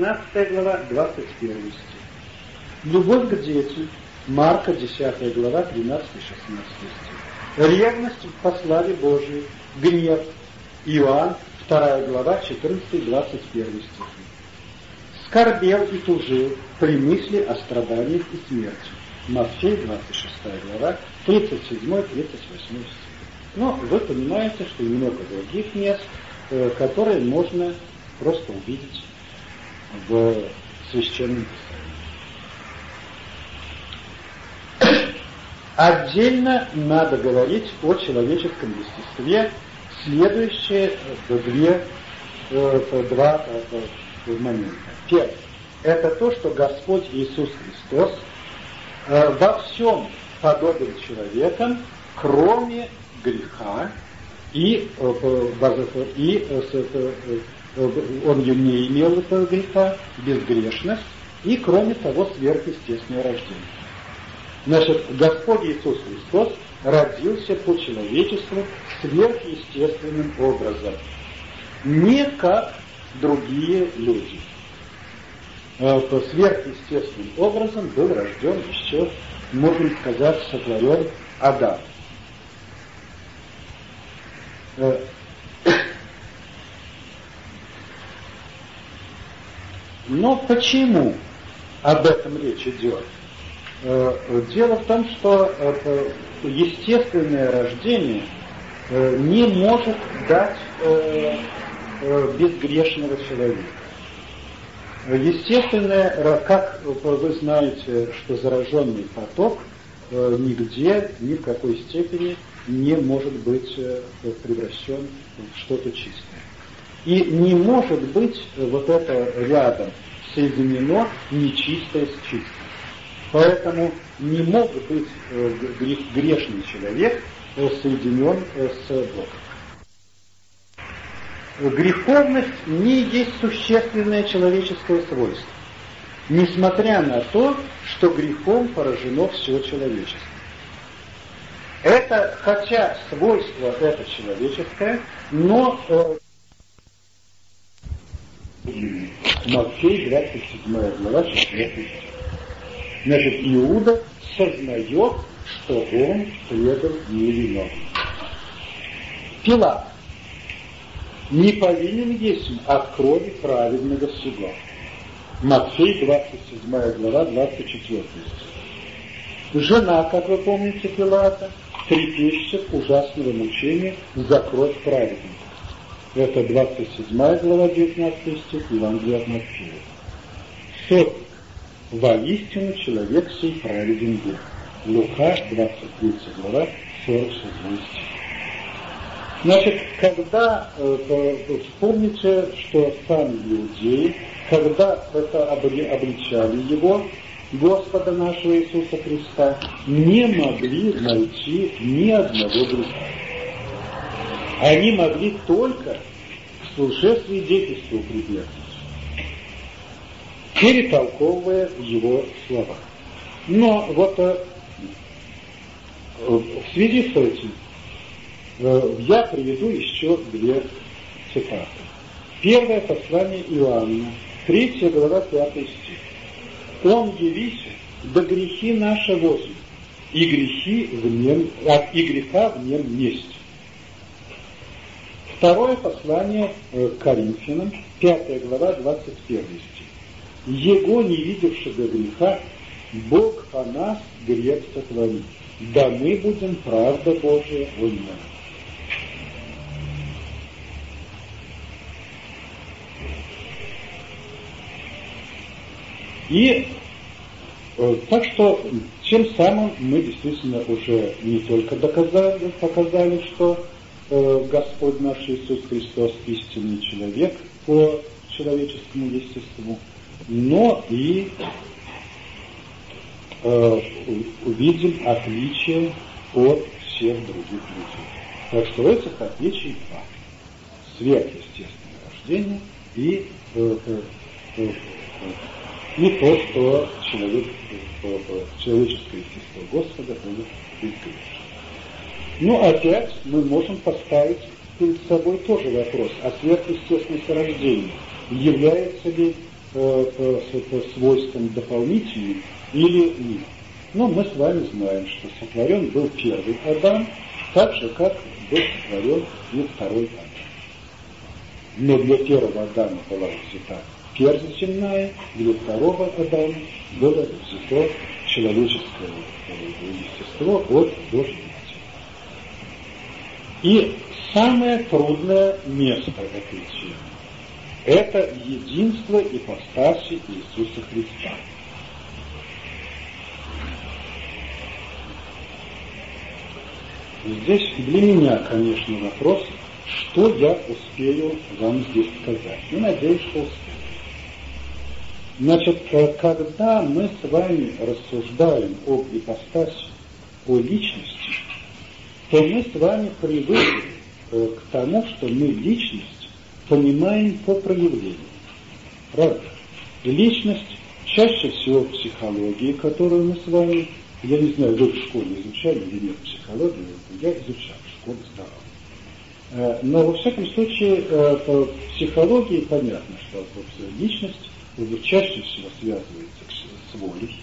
15 глава, 21 стих. Любовь к детям, Марка, 10 глава, 13-16 стих. Ревность в пославе Божией, гнев, Иоанн, 2 глава, 14-21 стих. Скорбел и тужил при мысли о страданиях и смерти. Матфей, 26 глава, 37-38 стих. Но вы понимаете, что и много других мест, э, которые можно просто увидеть в Священном. Отдельно надо говорить о человеческом естестве, следующие две, э, два э, момента. Первое. Это то, что Господь Иисус Христос во всем подобен человеком, кроме греха, и, и он не имел этого греха, безгрешность, и, кроме того, сверхъестественное рождение. Значит, Господь Иисус Христос родился по человечеству сверхъестественным образом, не как другие люди. По сверхъестественным образом был рожден еще, можно сказать, сотворен Адам. Но почему об этом речь идет? Э, дело в том, что э, естественное рождение э, не может дать безгрешного человека. Естественное, как вы знаете, что зараженный поток нигде, ни в какой степени не может быть превращен в что-то чистое. И не может быть вот это рядом соединено нечистое с чистым. Поэтому не мог быть э, грешный человек э, соединен э, с Богом. Греховность не есть существенное человеческое свойство, несмотря на то, что грехом поражено все человечество. Это, хотя свойство это человеческое, но Матфей, 27 глава, 4 стих. Значит, Иуда сознает, что он предал невиновного. Пилат не повинен есть от крови праведного всего. Матфей, 27 глава, 24 стих. Жена, как вы помните, Пилата, трепещет ужасного мучения за кровь праведника. Это 27 глава, 19 стих, Евангелие от Матфея. Сотник. Воистину человек сей праведен дух. Лука, 23 глава, 46 стих. Значит, когда, э, вспомните, что сами иудеи, когда это обличали его, Господа нашего Иисуса Христа, не могли найти ни одного греха. Они могли только к лжесвидетельству прибегнуть, перетолковывая его слова. Но вот э, в связи с этим э, я приведу еще две цитаты. Первое послание Иоанна, третья глава, пятый стих. Он явися, да грехи наши возьмет, и грехи в нем, а, и греха в нем есть. Второе послание э, к Коринфянам, 5 глава, 21 стих. Его, не видевшего греха, Бог по нас грех сотворит, да мы будем правда Божия в нем. И э, так что тем самым мы действительно уже не только доказали, показали, что Господь наш Иисус Христос истинный человек по человеческому естеству, но и э, увидим отличие от всех других людей. Так что этих отличий два. Сверхъестественное рождение и, э, э, э, и то, что человек, э, человеческое естество Господа было безгрешно. Но ну, опять мы можем поставить перед собой тоже вопрос о сверхъестественности рождения. Является ли по, по свойствам дополнительным или нет. Но мы с вами знаем, что сотворен был первый Адам, так же, как был сотворен и второй Адам. Но для первого Адама была взята персть земная, для второго Адама было взято человеческое естество от Божьей И самое трудное место этой темы – это единство ипостаси Иисуса Христа. Здесь для меня, конечно, вопрос, что я успею вам здесь сказать. И надеюсь, что успею. Значит, э, когда мы с вами рассуждаем об ипостаси, о личности, то мы с вами привыкли э, к тому, что мы личность понимаем по проявлению. Правда? Личность чаще всего в психологии, которую мы с вами я не знаю, вы в школе изучали или нет психологию, я изучал, в школе сдавал. Э, но во всяком случае, э, по психологии понятно, что личность чаще всего связывается с волей.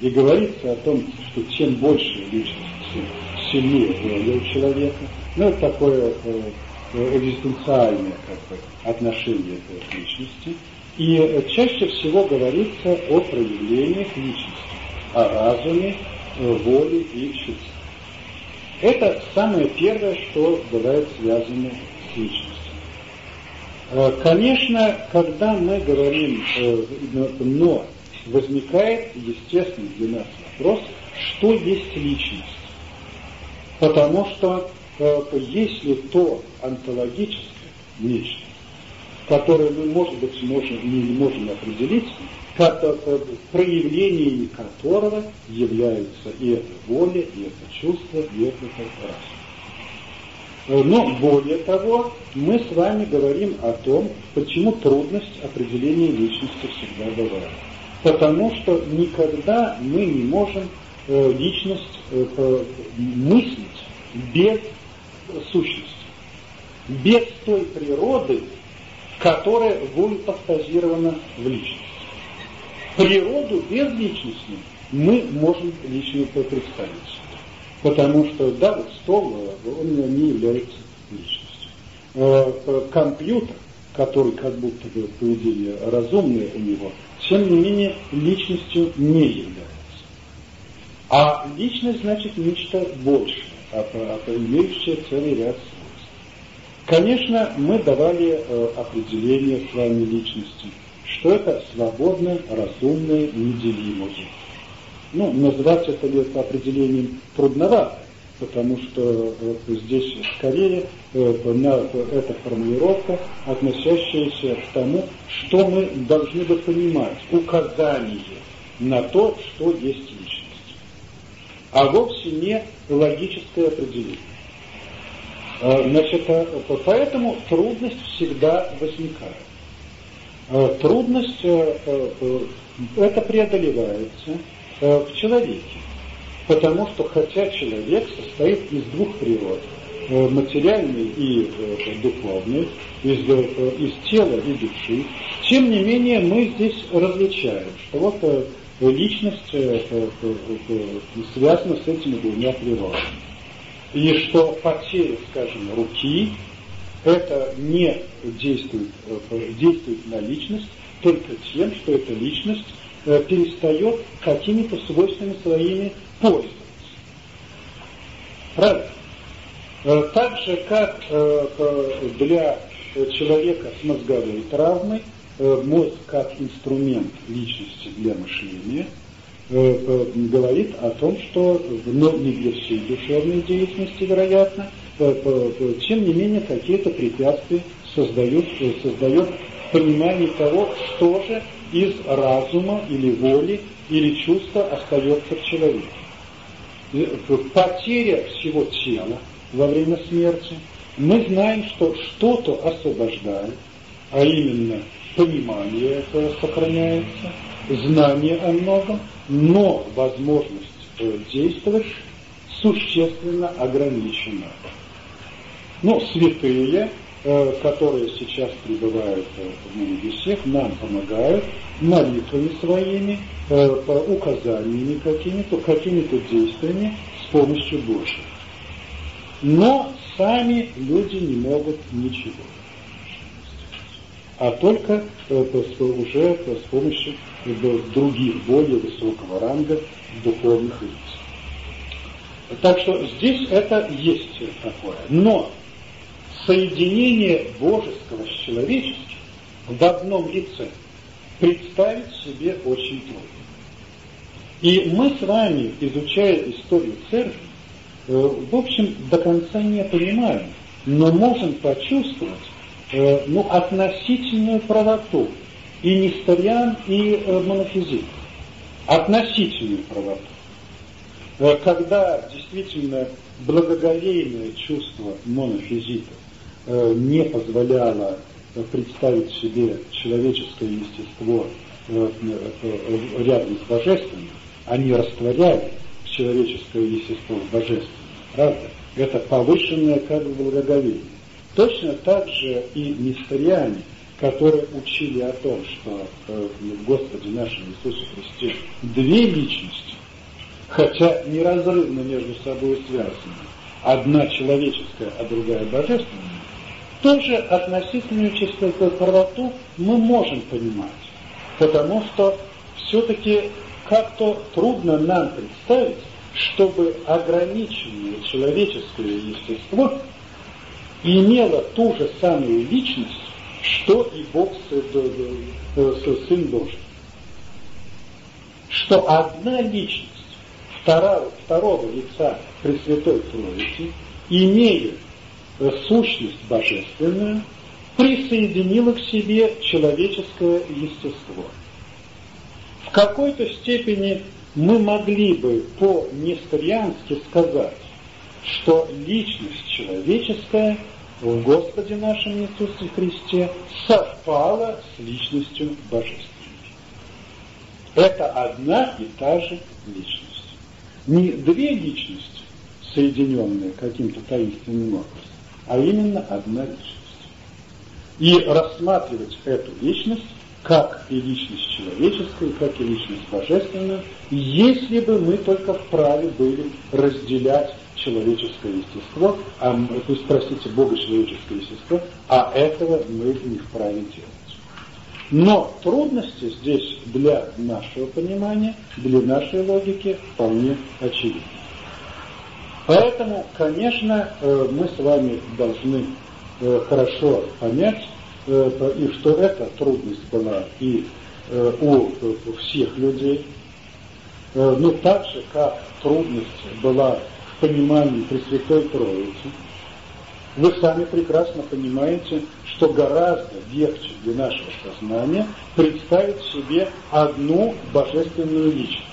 И говорится о том, что чем больше личность, сильнее воля у человека. Ну, это такое э, экзистенциальное как бы, отношение к личности. И чаще всего говорится о проявлениях личности о разуме, воле и чувстве. Это самое первое, что бывает связано с личностью. Э, конечно, когда мы говорим, э, но возникает естественный для нас вопрос, что есть личность. Потому что э, если то онтологическое нечто, которое мы, может быть, можем, не можем определить, проявлениями которого являются и это воля, и это чувство, и это разум. Но более того, мы с вами говорим о том, почему трудность определения личности всегда бывает. Потому что никогда мы не можем э, личность э, мыслить без сущности, без той природы, которая вульпостазирована в личности природу без личности мы можем лично представить. Потому что, да, вот стол, он не является личностью. Э, компьютер, который как будто бы поведение разумное у него, тем не менее личностью не является. А личность значит нечто большее, имеющее целый ряд свойств. Конечно, мы давали э, определение с вами личности что это свободное, разумное, неделимое. Ну, назвать это определением трудновато, потому что здесь скорее э, эта формулировка, относящаяся к тому, что мы должны бы понимать, указание на то, что есть личность, а вовсе не логическое определение. Э, значит, поэтому трудность всегда возникает. Э, трудность э, э, это преодолевается в человеке. Потому что хотя человек состоит из двух природ, материальной и духовной, из, из тела и души, тем не менее мы здесь различаем, что вот личность связана с этими двумя природами. И что потеря, скажем, руки это не действует, э, действует на личность только тем, что эта личность э, перестает какими-то свойствами своими пользоваться. Правильно? Э, так же, как для человека с мозговой травмой, мозг как инструмент личности для мышления говорит о том, что, но не для всей душевной деятельности, вероятно, тем не менее какие-то препятствия создают, создает понимание того, что же из разума или воли или чувства остается в человеке. Потеря всего тела во время смерти, мы знаем, что что-то освобождает, а именно понимание это сохраняется, знание о многом, но возможность э, действовать существенно ограничена. Ну, святые, которые сейчас пребывают в небесах, нам помогают молитвами своими, указаниями какими-то, какими-то действиями с помощью Божьей. Но сами люди не могут ничего а только уже с помощью других более высокого ранга духовных лиц. Так что здесь это есть такое. Но соединение божеского с человеческим в одном лице представить себе очень трудно. И мы с вами, изучая историю церкви, в общем, до конца не понимаем, но можем почувствовать, Э, ну, относительную правоту и несториан, и э, монофизит. Относительную правоту. Э, когда действительно благоговейное чувство монофизита не позволяло представить себе человеческое естество рядом с божественным, они растворяли человеческое естество в божественном. Правда? Это повышенное как бы благоговение. Точно так же и мистериане, которые учили о том, что э, в Господе нашем Иисусе Христе две личности, хотя неразрывно между собой связаны, одна человеческая, а другая божественная, тоже относительную чистоту правоту мы можем понимать, потому что все-таки как-то трудно нам представить, чтобы ограниченное человеческое естество имела ту же самую личность, что и Бог Сын Божий. Что одна личность второго, второго лица Пресвятой Троицы, имея сущность божественную, присоединила к себе человеческое естество. В какой-то степени мы могли бы по-несториански сказать, что личность человеческая в Господе нашем Иисусе Христе совпала с личностью божественной. Это одна и та же личность. Не две личности, соединенные каким-то таинственным образом, а именно одна личность. И рассматривать эту личность как и личность человеческая, как и личность божественная, если бы мы только вправе были разделять человеческое естество, а, то есть, простите, Бога человеческое естество, а этого мы не вправе делать. Но трудности здесь для нашего понимания, для нашей логики вполне очевидны. Поэтому, конечно, э, мы с вами должны э, хорошо понять, э, и что эта трудность была и у всех людей, но так же, как трудность была понимании Пресвятой Троицы, вы сами прекрасно понимаете, что гораздо легче для нашего сознания представить себе одну божественную личность,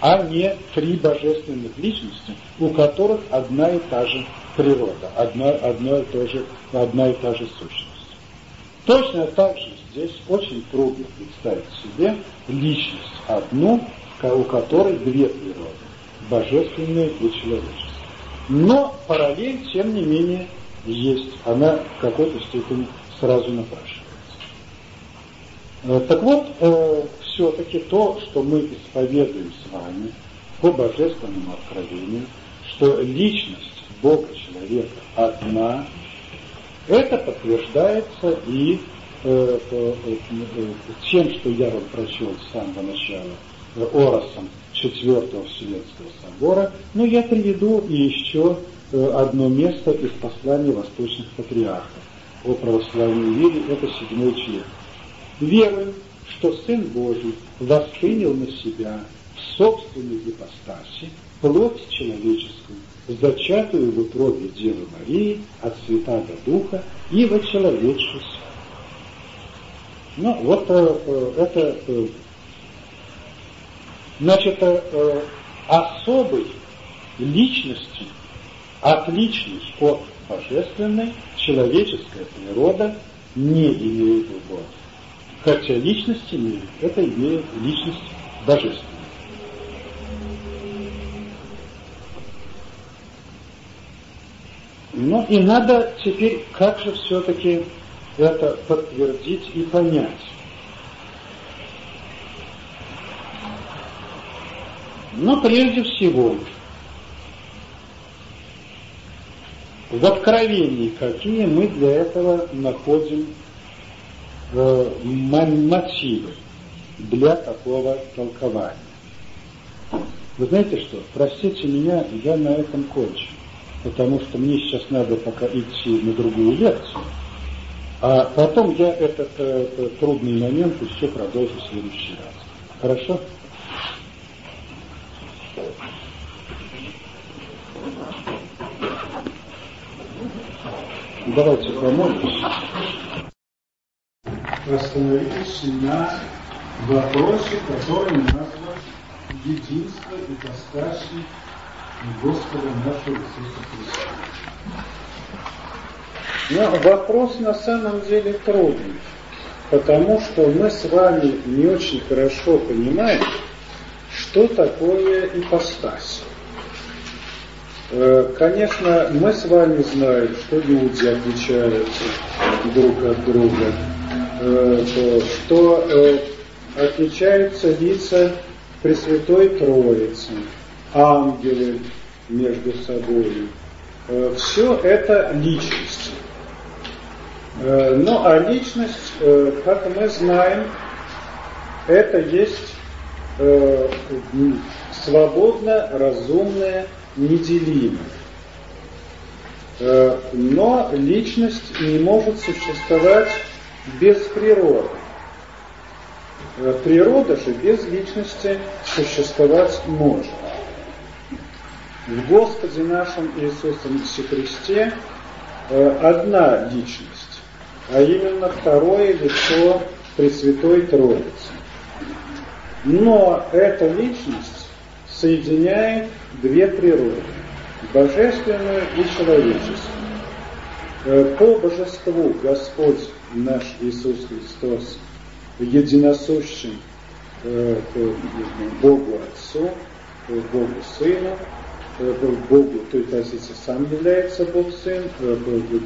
а не три божественных личности, у которых одна и та же природа, одна, одна, и, та же, одна и та же сущность. Точно так же здесь очень трудно представить себе личность одну, у которой две природы божественное и человеческое. Но параллель, тем не менее, есть. Она в какой-то степени сразу напрашивается. Так вот, э, все-таки то, что мы исповедуем с вами по божественному откровению, что личность Бога человека одна, это подтверждается и э, э, тем, что я вам прочел с самого начала, Оросом Четвертого Вселенского собора, но я приведу еще э, одно место из послания восточных патриархов о православной вере, это седьмой член. Верую, что Сын Божий воспринял на себя в собственной ипостаси плоть человеческую, зачатую в утробе Девы Марии от Святаго Духа и вочеловечившись. Ну, вот э, э это значит, э, особой личности, отличной от божественной, человеческая природа не имеет в. Хотя личность имеет, это имеет личность божественную. Ну и надо теперь как же все-таки это подтвердить и понять. Но прежде всего, в откровении, какие мы для этого находим э, мотивы для такого толкования. Вы знаете что? Простите меня, я на этом кончу, потому что мне сейчас надо пока идти на другую лекцию, а потом я этот, этот трудный момент еще продолжу в следующий раз. Хорошо? Давайте помолимся. Остановились на вопросе, который назван единство и постащи Господа нашего Иисуса Христа. Но вопрос на самом деле трудный, потому что мы с вами не очень хорошо понимаем, что такое ипостась. Э, конечно, мы с вами знаем, что люди отличаются друг от друга, э, что э, отличаются лица Пресвятой Троицы, ангелы между собой. Все это личность. Ну а личность, как мы знаем, это есть свободно разумное неделимы. Э, но личность не может существовать без природы. Э, природа же без личности существовать может. В Господе нашем Иисусе Христе э, одна личность, а именно второе лицо Пресвятой Троицы. Но эта личность соединяет две природы – божественную и человеческую. Э, по божеству Господь наш Иисус Христос единосущен э, Богу Отцу, Богу Сыну, э, Богу, то есть сам является Бог Сын, Богу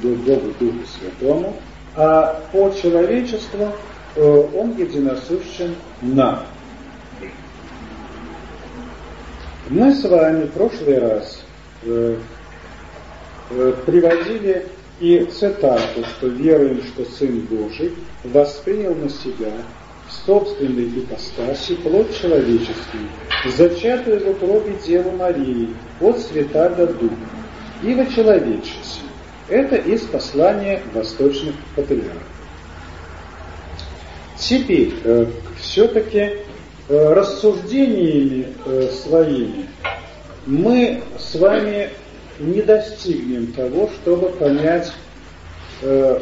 Духу Святому, а по человечеству Он единосущен нам. Мы с вами в прошлый раз э, э, приводили и цитату, что веруем, что Сын Божий воспринял на себя в собственной ипостаси плоть человеческий, зачатую в утробе Девы Марии от Святаго Духа, и вочеловечился. Это из послания восточных патриархов. Теперь, э, все-таки рассуждениями э, своими мы с вами не достигнем того, чтобы понять, э,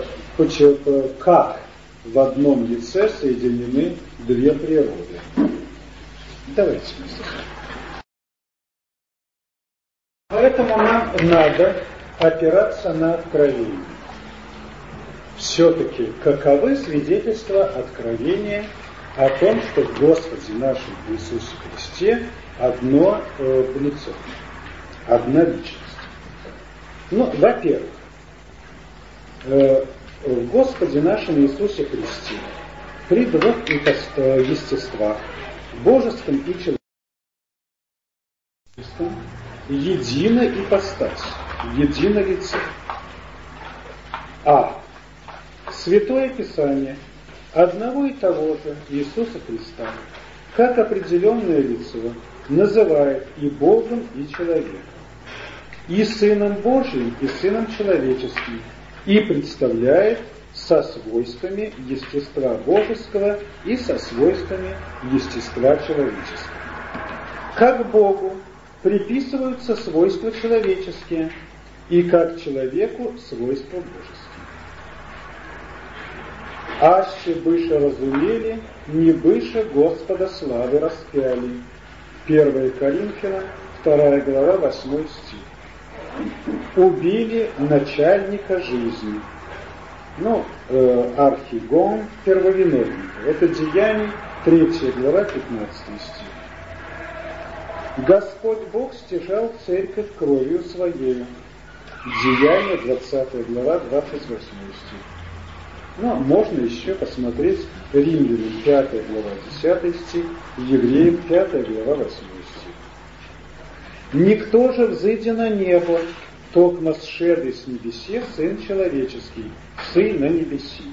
как в одном лице соединены две природы. Давайте. Поэтому нам надо опираться на откровение. Все-таки каковы свидетельства откровения – о том, что в Господе нашем Иисусе Христе одно э, лицо, одна личность. Ну, во-первых, э, в Господе нашем Иисусе Христе при двух естествах, божеском и человеческом, едино ипостась, едино лицо. А. Святое Писание – одного и того же Иисуса Христа, как определенное лицо, называет и Богом, и человеком, и Сыном Божьим, и Сыном Человеческим, и представляет со свойствами естества божеского и со свойствами естества человеческого. Как Богу приписываются свойства человеческие, и как человеку свойства божеские аще быше разумели, не быше Господа славы распяли. 1 Коринфянам, 2 глава, 8 стих. Убили начальника жизни. Ну, э, Архигон, первовиновника. Это Деяний, 3 глава, 15 стих. Господь Бог стяжал церковь кровью своей. Деяние, 20 глава, 28 стих. Ну, можно еще посмотреть Римлянам 5 глава 10 стих, Евреям 5 глава 8 стих. Никто же взыдя на небо, токмо сшедый с небесе Сын Человеческий, Сын на небеси.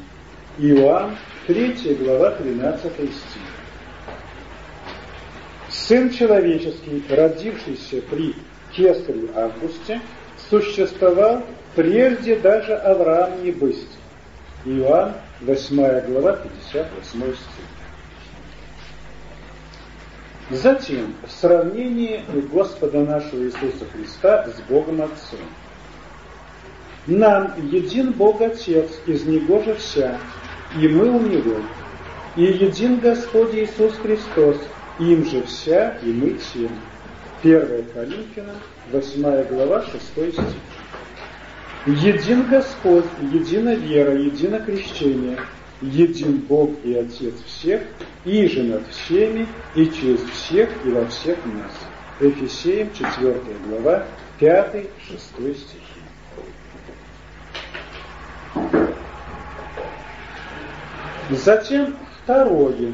Иоанн, 3 глава, 13 стих. Сын Человеческий, родившийся при Кесаре Августе, существовал прежде даже Авраам не бысть. Иоанн, 8 глава, 58 стих. Затем, в сравнении Господа нашего Иисуса Христа с Богом Отцом. Нам един Бог Отец, из Него же вся, и мы у Него. И един Господь Иисус Христос, им же вся, и мы тем. 1 Коринфянам, 8 глава, 6 стих. Един Господь, едина вера, едино крещение, един Бог и Отец всех, и же над всеми, и через всех, и во всех нас. Ефесеям 4 глава, 5-6 стихи. Затем второе.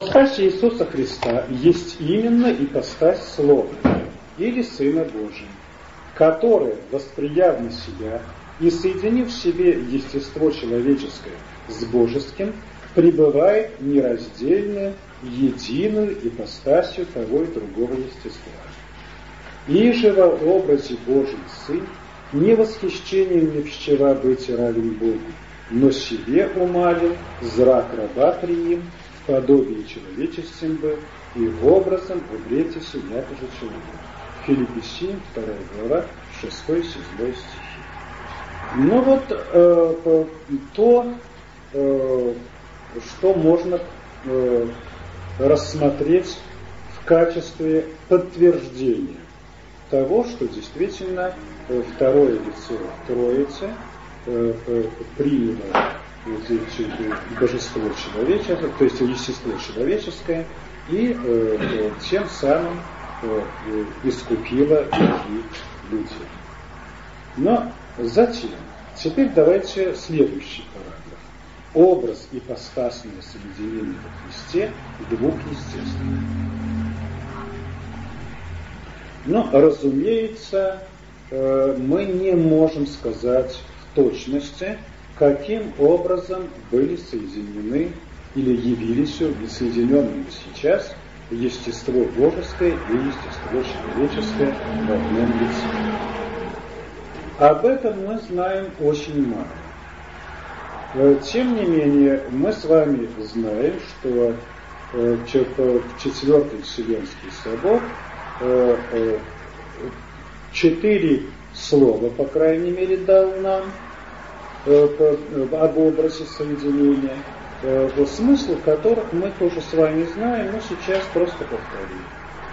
Ипостась Иисуса Христа есть именно ипостась Слова или Сына Божия, который, восприяв на себя и соединив в себе естество человеческое с божеским, пребывает нераздельно единую ипостасью того и другого естества. И же во образе Божий Сын не восхищением не пщера быть равен Богу, но себе умалил, зрак раба приим, подобие человеческим бы, и образом обрете себя же человек. Филиппесим, 2 глава, 6-7 стихи. Ну вот э, то, э, что можно э, рассмотреть в качестве подтверждения того, что действительно э, второе лицо Троицы э, э, приняло божество человеческое, то есть естество человеческое, и э, тем самым искупило других людей. Но затем, теперь давайте следующий параграф. Образ ипостасного соединения во Христе двух естеств. Но, разумеется, мы не можем сказать точности, каким образом были соединены или явились соединенными сейчас естество божеское и естество человеческое в одном лице. Об этом мы знаем очень мало. Э, тем не менее, мы с вами знаем, что э, Четвертый Вселенский собор э, четыре слова, по крайней мере, дал нам – Э, об образе соединения, э, смысл которых мы тоже с вами знаем, но сейчас просто повторим.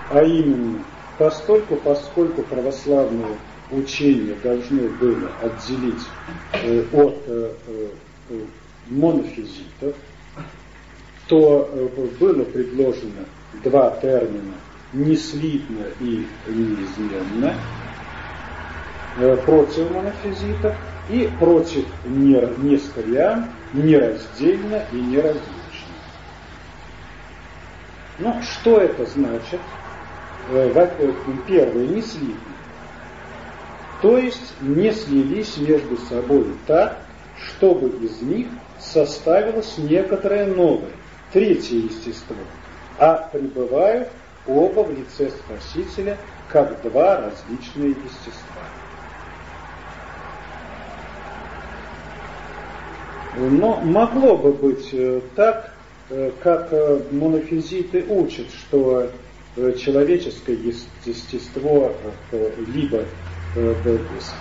А именно, постольку, поскольку православное учение должно было отделить э, от монофизитов, то было предложено два термина «неслитно» и «неизменно» против монофизитов – и против нескоря, нераздельно и неразлично. Ну, что это значит? Э, первое, не слили. То есть не слились между собой так, чтобы из них составилось некоторое новое, третье естество, а пребывают оба в лице Спасителя как два различные естества. Но могло бы быть так, как монофизиты учат, что человеческое естество либо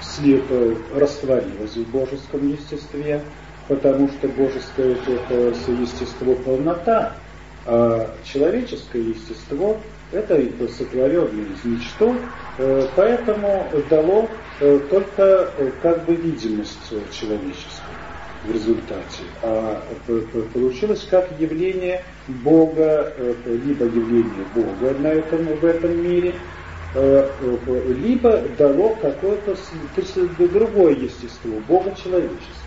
след растворилось в божеском естестве, потому что божеское это естество полнота, а человеческое естество это сотворенное из ничто, э, поэтому дало э, только э, как бы видимость человеческую в результате, а получилось как явление Бога, либо явление Бога на этом, в этом мире, либо дало какое-то другое естество, Бога человеческое.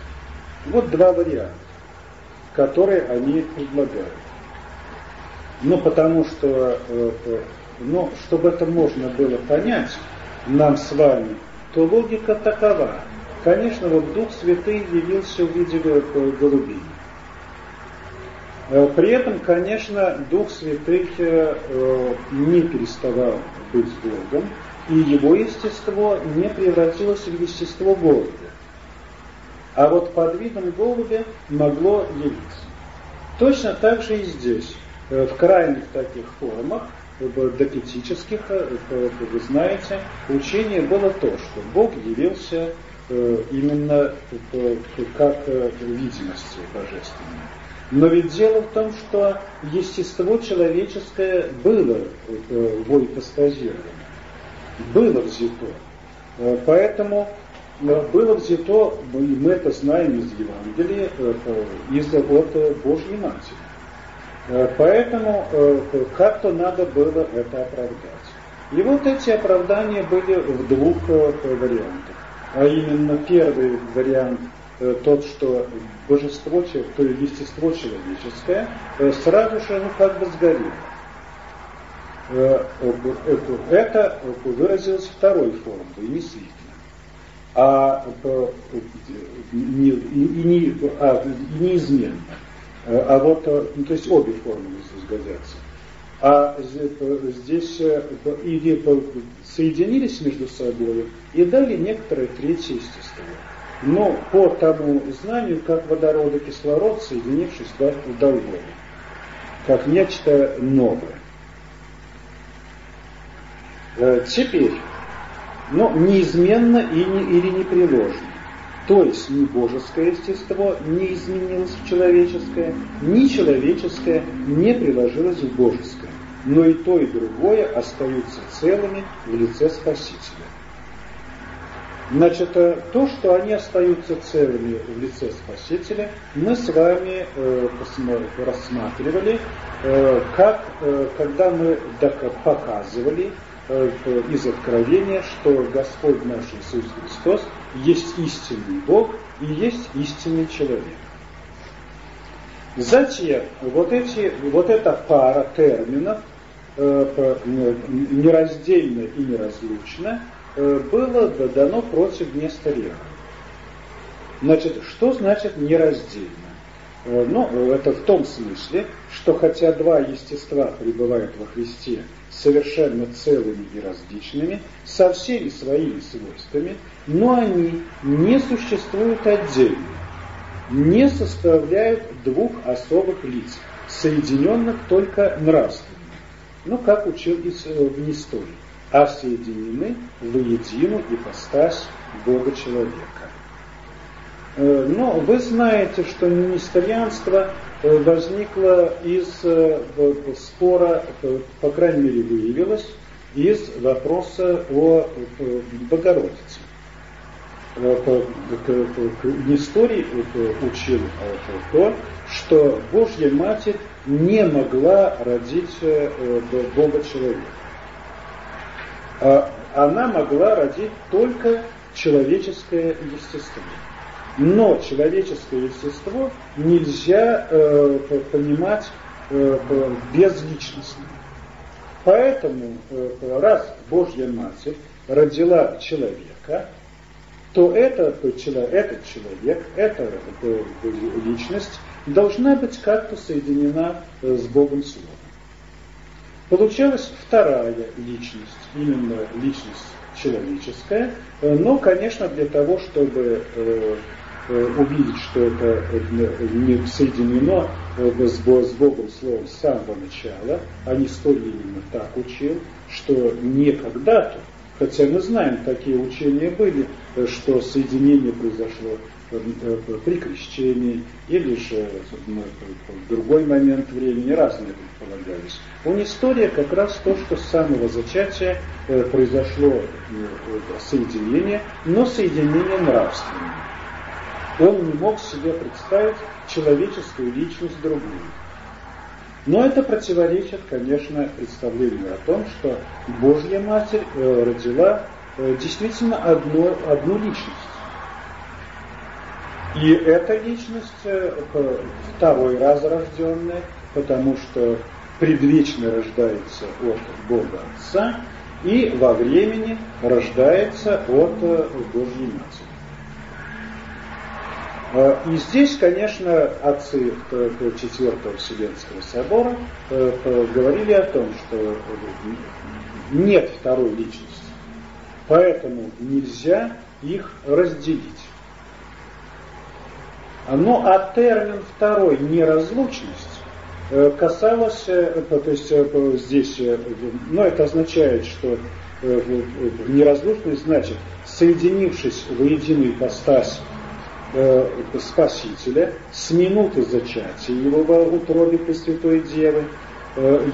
Вот два варианта, которые они предлагают. Ну, потому что, э, ну, чтобы это можно было понять нам с вами, то логика такова. Конечно, вот Дух Святый явился в виде э, голубей. Э, при этом, конечно, Дух Святый не переставал быть Богом, и его естество не превратилось в естество голубя. А вот под видом голубя могло явиться. Точно так же и здесь. Э, в крайних таких формах, докетических, э, вы знаете, учение было то, что Бог явился э, именно как видимости божественной. Но ведь дело в том, что естество человеческое было воипостазировано, было взято. Поэтому было взято, и мы это знаем из Евангелия, из от Божьей Матери. Э, поэтому э, как-то надо было это оправдать. И вот эти оправдания были в двух э, вариантах. А именно первый вариант тот, что божество, то есть естество человеческое, сразу же ну, как бы сгорело. Это выразилось второй формой, действительно. А, не, не, а неизменно. Э, а вот, э, ну, то есть обе формулы здесь годятся. А э, здесь или соединились между собой и дали некоторое третье естество. Но по тому знанию, как водород и кислород, соединившись, дал воду, как нечто новое. Теперь, но неизменно и не, или непреложно. То есть ни божеское естество не изменилось в человеческое, ни человеческое не приложилось в божеское. Но и то, и другое остаются целыми в лице Спасителя. Значит, э, то, что они остаются целыми в лице Спасителя, мы с вами э, рассматривали, э, как, когда мы показывали из Откровения, что Господь наш Иисус Христос есть истинный Бог и есть истинный человек. Затем вот, эти, вот эта пара терминов нераздельно и неразлучно э, было дано против Нестория. Значит, что значит нераздельно? Э, ну, это в том смысле, что хотя два естества пребывают во Христе совершенно целыми и различными, со всеми своими свойствами, но они не существуют отдельно, не составляют двух особых лиц, соединенных только нравственно, ну, как учил в истории, а соединены в единую ипостась Бога человека. Э, но вы знаете, что министерианство э, возникло из э, спора, по крайней мере выявилось, из вопроса о Богородице. Историй учил то, что Божья Матерь не могла родить Бога человека. А она могла родить только человеческое естество. Но человеческое естество нельзя э, понимать э, безличностно. Поэтому, э, раз Божья Матерь родила человека, то этот, этот человек, эта э, личность должна быть как-то соединена э, с Богом Словом. Получалась вторая личность, именно личность человеческая, э, но, конечно, для того, чтобы увидеть, что это не соединено с Богом Словом с самого начала, а не столь именно так учил, что не когда-то, хотя мы знаем, такие учения были, что соединение произошло при крещении или же в другой момент времени разные предполагались. Он история как раз то, что с самого зачатия э, произошло э, соединение, но соединение нравственное. Он не мог себе представить человеческую личность другую. Но это противоречит, конечно, представлению о том, что Божья Матерь э, родила действительно одну, одну личность. И эта личность э, второй раз рожденная, потому что предвечно рождается от Бога Отца и во времени рождается от э, Божьей Матери. Э, и здесь, конечно, отцы Четвертого Вселенского Собора говорили о том, что нет второй личности, поэтому нельзя их разделить. Ну а термин второй неразлучность э, касалось, э, то есть э, здесь, ну это означает, что неразлучность значит, соединившись в единую ипостась Спасителя с минуты зачатия его в утробе Пресвятой Девы,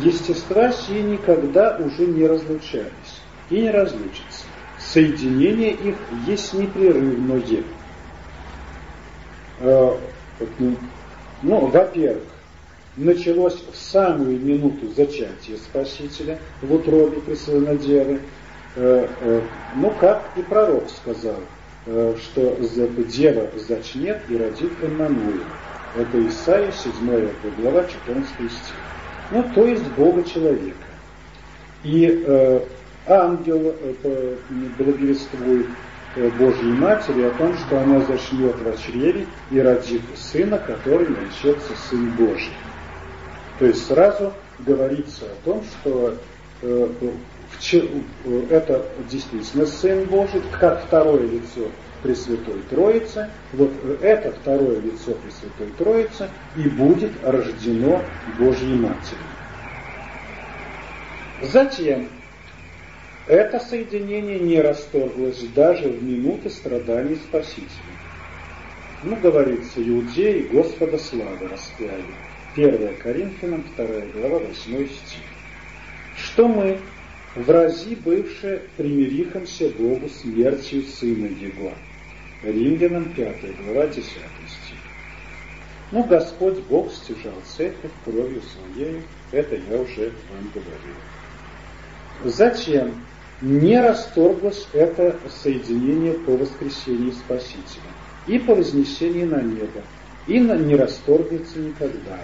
естества сии никогда уже не разлучались и не разлучатся. Соединение их есть непрерывное. Э, ну, во-первых, началось в самую минуту зачатия Спасителя в утробе Пресвятой Девы. Э, э, ну, как и пророк сказал, что Дева зачнет и родит Эммануила. Это Исаия, 7 глава, 14 стих. Ну, то есть Бога человека. И э, ангел э, благовествует Божьей Матери о том, что она зачнет в чреве и родит сына, который наречется Сын Божий. То есть сразу говорится о том, что э, это действительно Сын Божий, как второе лицо Пресвятой Троицы, вот это второе лицо Пресвятой Троицы и будет рождено Божьей Матерью. Затем это соединение не расторглось даже в минуты страданий Спасителя. Ну, говорится, иудеи Господа славы распяли. 1 Коринфянам, 2 глава, 8 стих. Что мы, в рази бывшие, примирихомся Богу смертью Сына Его. Римлянам 5 глава, 10 стих. Ну, Господь Бог стяжал церковь кровью своей, это я уже вам говорил. Зачем не расторглось это соединение по воскресении Спасителя и по вознесении на небо, и не расторгнется никогда.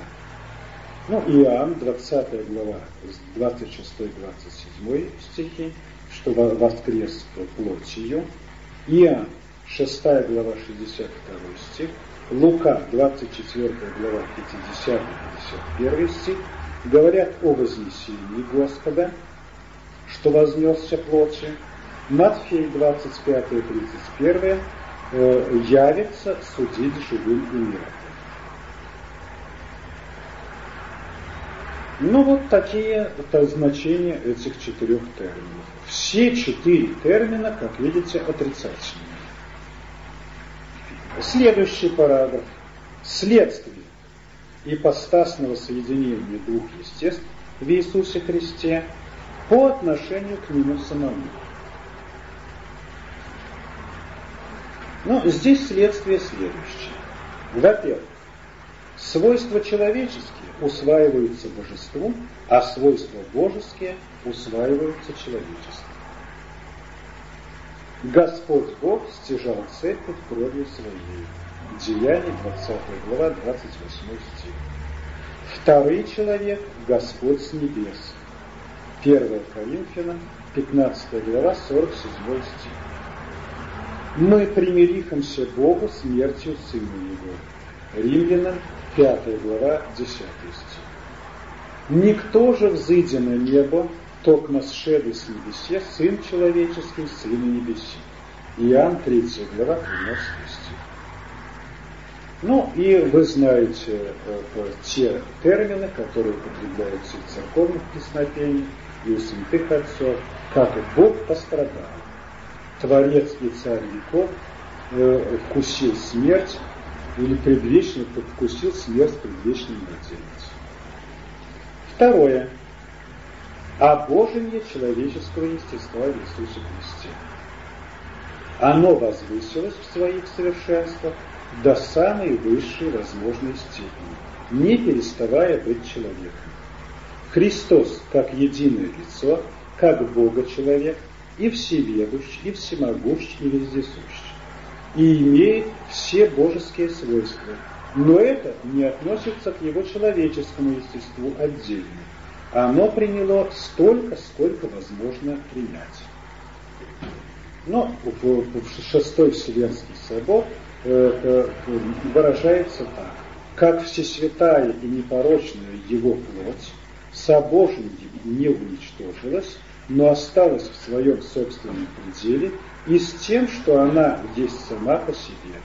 Ну, Иоанн, 20 глава, 26-27 стихи, что воскрес плотью. Иоанн, 6 глава, 62 стих. Лука, 24 глава, 50-51 стих, говорят о вознесении Господа – что вознесся плотью. Матфей 25-31 э, явится судить живым и мертвым. Ну вот такие это значения этих четырех терминов. Все четыре термина, как видите, отрицательные. Следующий параграф. Следствие ипостасного соединения двух естеств в Иисусе Христе – по отношению к нему самому. Но здесь следствие следующее. Во-первых, свойства человеческие усваиваются божеству, а свойства божеские усваиваются человечеством. Господь Бог стяжал церковь кровью своей. Деяние 20 глава, 28 стих. Второй человек – Господь с небес. 1 Коринфянам, 15 глава, 47 стих. Мы примирихомся Богу смертью Сына Его. Римлянам, 5 глава, 10 стих. Никто же взыдя на небо, токмо сшеды с небесе, Сын человеческий, Сын небеси. Иоанн, 3 глава, 13 стих. Ну и вы знаете э, те термины, которые употребляются в церковных песнопениях и у святых отцов, как Бог пострадал. Творец и царь веков э, вкусил смерть или предвечный вкусил смерть предвечным младенец. Второе. Обожение человеческого естества в Иисусе Христе. Оно возвысилось в своих совершенствах до самой высшей возможной степени, не переставая быть человеком. Христос, как единое лицо, как Бога-человек, и всеведущий, и всемогущ, и вездесущ, и имеет все божеские свойства, но это не относится к его человеческому естеству отдельно. Оно приняло столько, сколько возможно принять. Но в шестой Вселенский собор э, э, выражается так. Как всесвятая и непорочная его плоть, собожней не уничтожилась, но осталась в своем собственном пределе и с тем, что она есть сама по себе.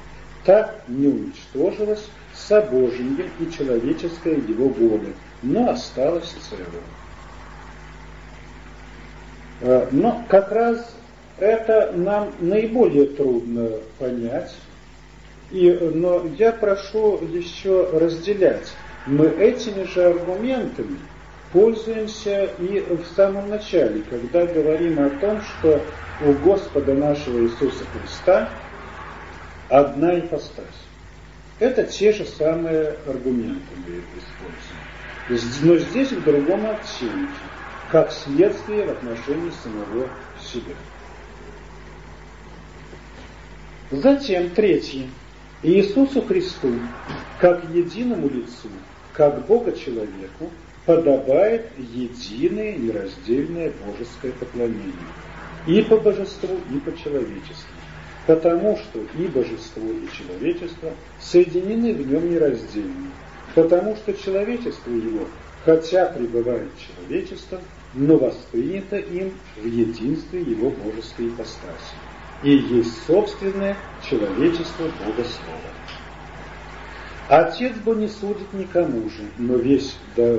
Так не уничтожилась собожьем и человеческая его воля, но осталась целым. Э, но как раз это нам наиболее трудно понять, и, но я прошу еще разделять. Мы этими же аргументами пользуемся и в самом начале, когда говорим о том, что у Господа нашего Иисуса Христа одна ипостась. Это те же самые аргументы мы используем. Но здесь в другом оттенке, как следствие в отношении самого себя. Затем третье. Иисусу Христу, как единому лицу, как Бога-человеку, подобает единое нераздельное божеское поклонение. И по божеству, и по человечеству. Потому что и божество, и человечество соединены в нем нераздельно. Потому что человечество его, хотя пребывает человечеством, но воспринято им в единстве его божеской ипостаси и есть собственное человечество Бога Слова. Отец бы не судит никому же, но весь да,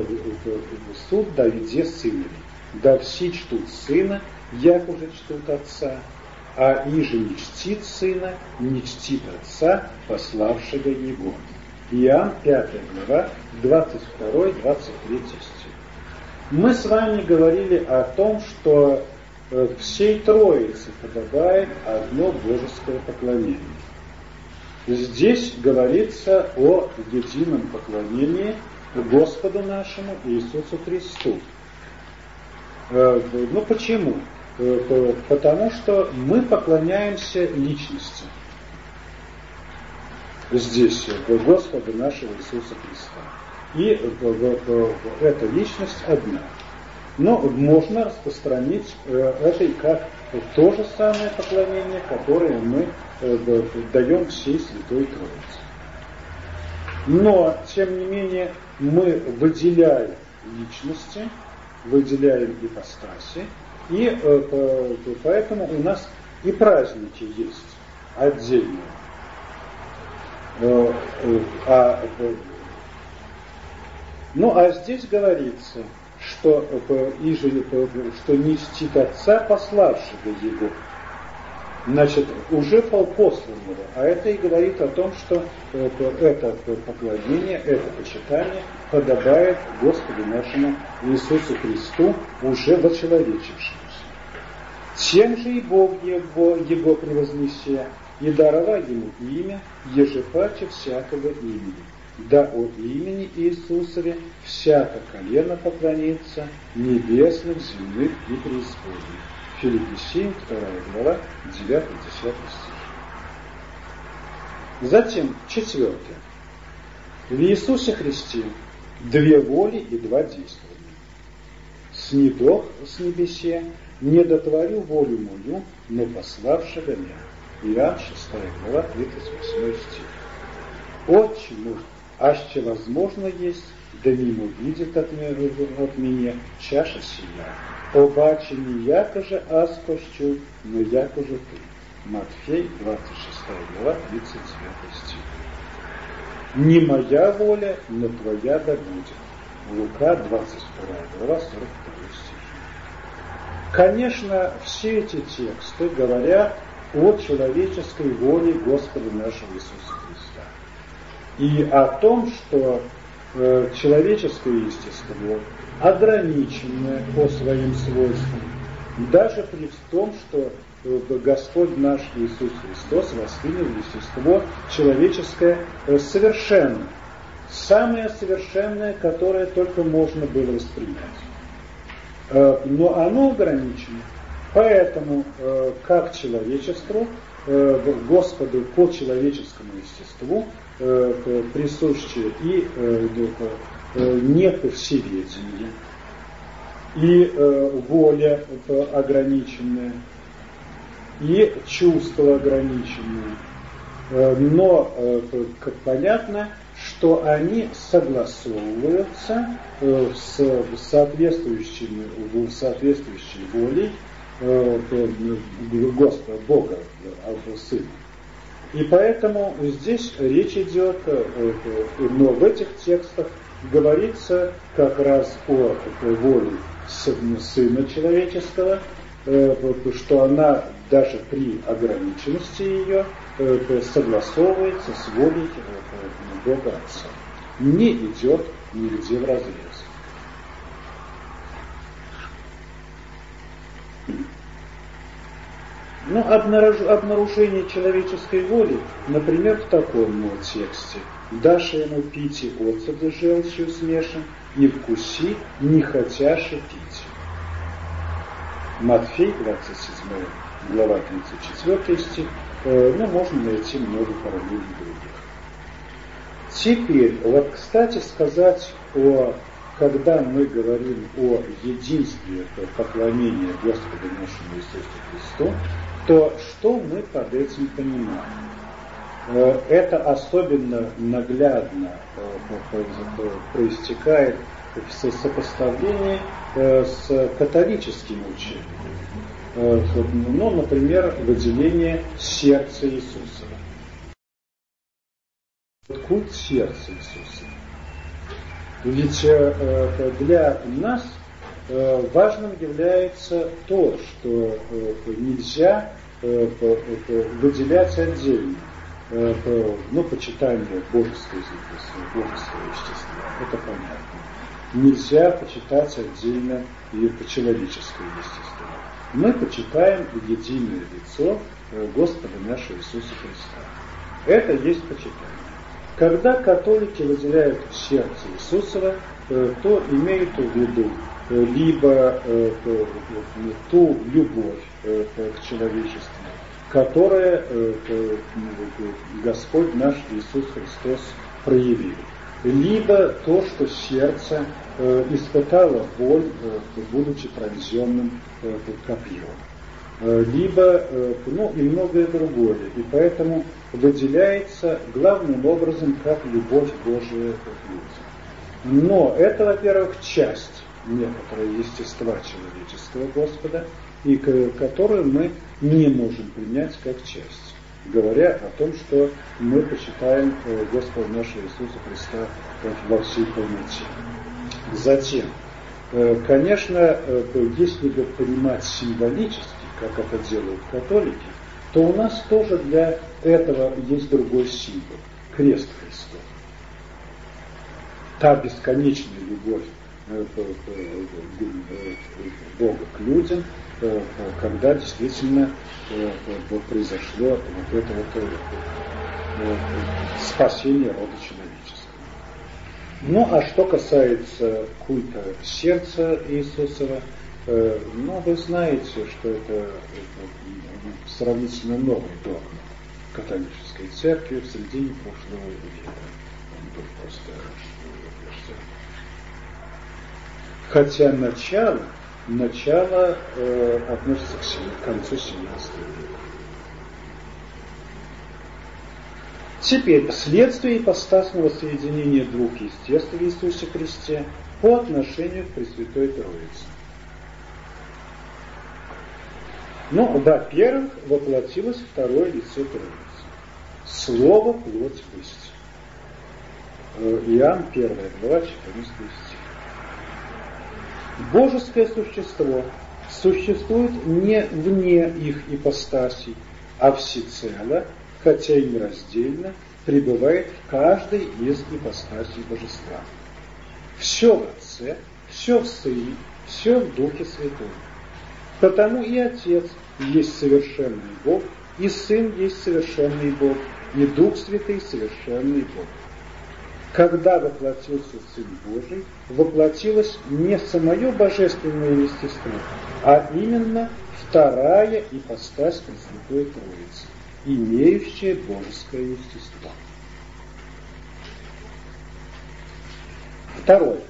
суд да веде сынове. Да все чтут сына, як уже чтут отца, а иже не чтит сына, не чтит отца, пославшего его. Иоанн 5 глава, 22-23 стих. Мы с вами говорили о том, что Э, всей Троице подобает одно божеское поклонение. Здесь говорится о едином поклонении Господу нашему Иисусу Христу. Э, ну почему? Э, потому что мы поклоняемся личности. Здесь Господа нашего Иисуса Христа. И эта личность одна. Но можно распространить э, это как то же самое поклонение, которое мы э, даем всей Святой Троице. Но, тем не менее, мы выделяем личности, выделяем ипостаси, и э, поэтому у нас и праздники есть отдельные. А, ну, а здесь говорится – что, иже, что не чтит Отца, пославшего Его. Значит, уже посланного. А это и говорит о том, что это поклонение, это почитание подобает Господу нашему Иисусу Христу, уже вочеловечившемуся. Тем же и Бог его, его превознесе, и даровал ему имя, ежепаче всякого имени да от имени Иисусове всяко колено поклонится небесных, земных и преисподних. Филиппесин, 2 глава, 9-10 стих. Затем, четвертое. В Иисусе Христе две воли и два действия. Снедох с небесе, не дотворю волю мою, но пославшего меня. Иоанн 6 глава, 38 стих. Очень нужно аще возможно есть, да мимо видит от меня, от меня чаша сия. Обаче не яко же аз кощу, но яко же ты. Матфей, 26 глава, 39 стих. Не моя воля, но твоя да будет. Лука, 22 глава, 42 стих. Конечно, все эти тексты говорят о человеческой воле Господа нашего Иисуса Христа. И о том, что э, человеческое естество ограниченное по своим свойствам, даже при том, что э, Господь наш Иисус Христос воспринял естество человеческое э, совершенно, самое совершенное, которое только можно было воспринять. Э, но оно ограничено. Поэтому, как человечеству, Господу по человеческому естеству присуще и нет всеведения, и э, воля ограниченная, и чувство ограниченное. Э, но э, как понятно, что они согласовываются э, с соответствующими, в соответствующей волей э, Господа, Бога, Сына. И поэтому здесь речь идет, э, э, но в этих текстах говорится как раз о воле Сына Человеческого, э, что она даже при ограниченности ее э, согласовывается с волей Бога Отца. Не идет нигде в разрез. Ну, об нарушении человеческой воли, например, в таком тексте – Даша ему пить и отсады желчью смешан, и вкуси, не хотяши пить. Матфей, 27 глава, 34 стих, э, ну, можно найти много параллелей других. Теперь, вот, кстати, сказать о, когда мы говорим о единстве поклонения Господу нашему Иисусу Христу, то что мы под этим понимаем? Э, это особенно наглядно э, проистекает в сопоставлении э, с католическим учением. Ну, например, выделение сердца Иисуса. Культ сердца Иисуса. Ведь для нас важным является то, что нельзя выделять отдельно ну, почитание божеского божеского естества. Это понятно. Нельзя почитать отдельно и по человеческое естество. Мы почитаем единое лицо э, Господа нашего Иисуса Христа. Это есть почитание. Когда католики выделяют сердце Иисусова, э, то имеют в виду э, либо ту любовь к человечеству, которое э, э, Господь наш Иисус Христос проявил. Либо то, что сердце э, испытало боль, будучи пронзенным копьем. Либо, ну и многое другое. И поэтому выделяется главным образом как любовь Божия к людям. Но это, во-первых, часть некоторого естества человеческого Господа, и которую мы не можем принять как часть, говоря о том, что мы почитаем э, Господа нашего Иисуса Христа во всей полноте. Затем, э, конечно, э, если понимать символически, как это делают католики, то у нас тоже для этого есть другой символ – крест Христов. Та бесконечная любовь Бога к людям – когда действительно э, произошло вот это вот э, спасение рода человеческого. Ну, а что касается культа сердца Иисусова, ну, вы знаете, что это, это сравнительно новый догма католической церкви в середине прошлого века. Он был просто Хотя начало начало э, относится к, к концу 17 века. Теперь следствие ипостасного соединения двух естеств в Иисусе Христе по отношению к Пресвятой Троице. Ну, во-первых, воплотилось второе лицо Троицы. Слово плоть есть. Иоанн 1 глава 14 стих. Божеское существо существует не вне их ипостасей, а всецело, хотя и нераздельно, пребывает в каждой из ипостасей божества. Все в Отце, все в Сыне, все в Духе Святом. Потому и Отец есть совершенный Бог, и Сын есть совершенный Бог, и Дух Святый совершенный Бог. Когда воплотился Сын Божий, воплотилось не самое божественное естество, а именно вторая ипостась Пресвятой Троицы, имеющая божеское естество. Второе.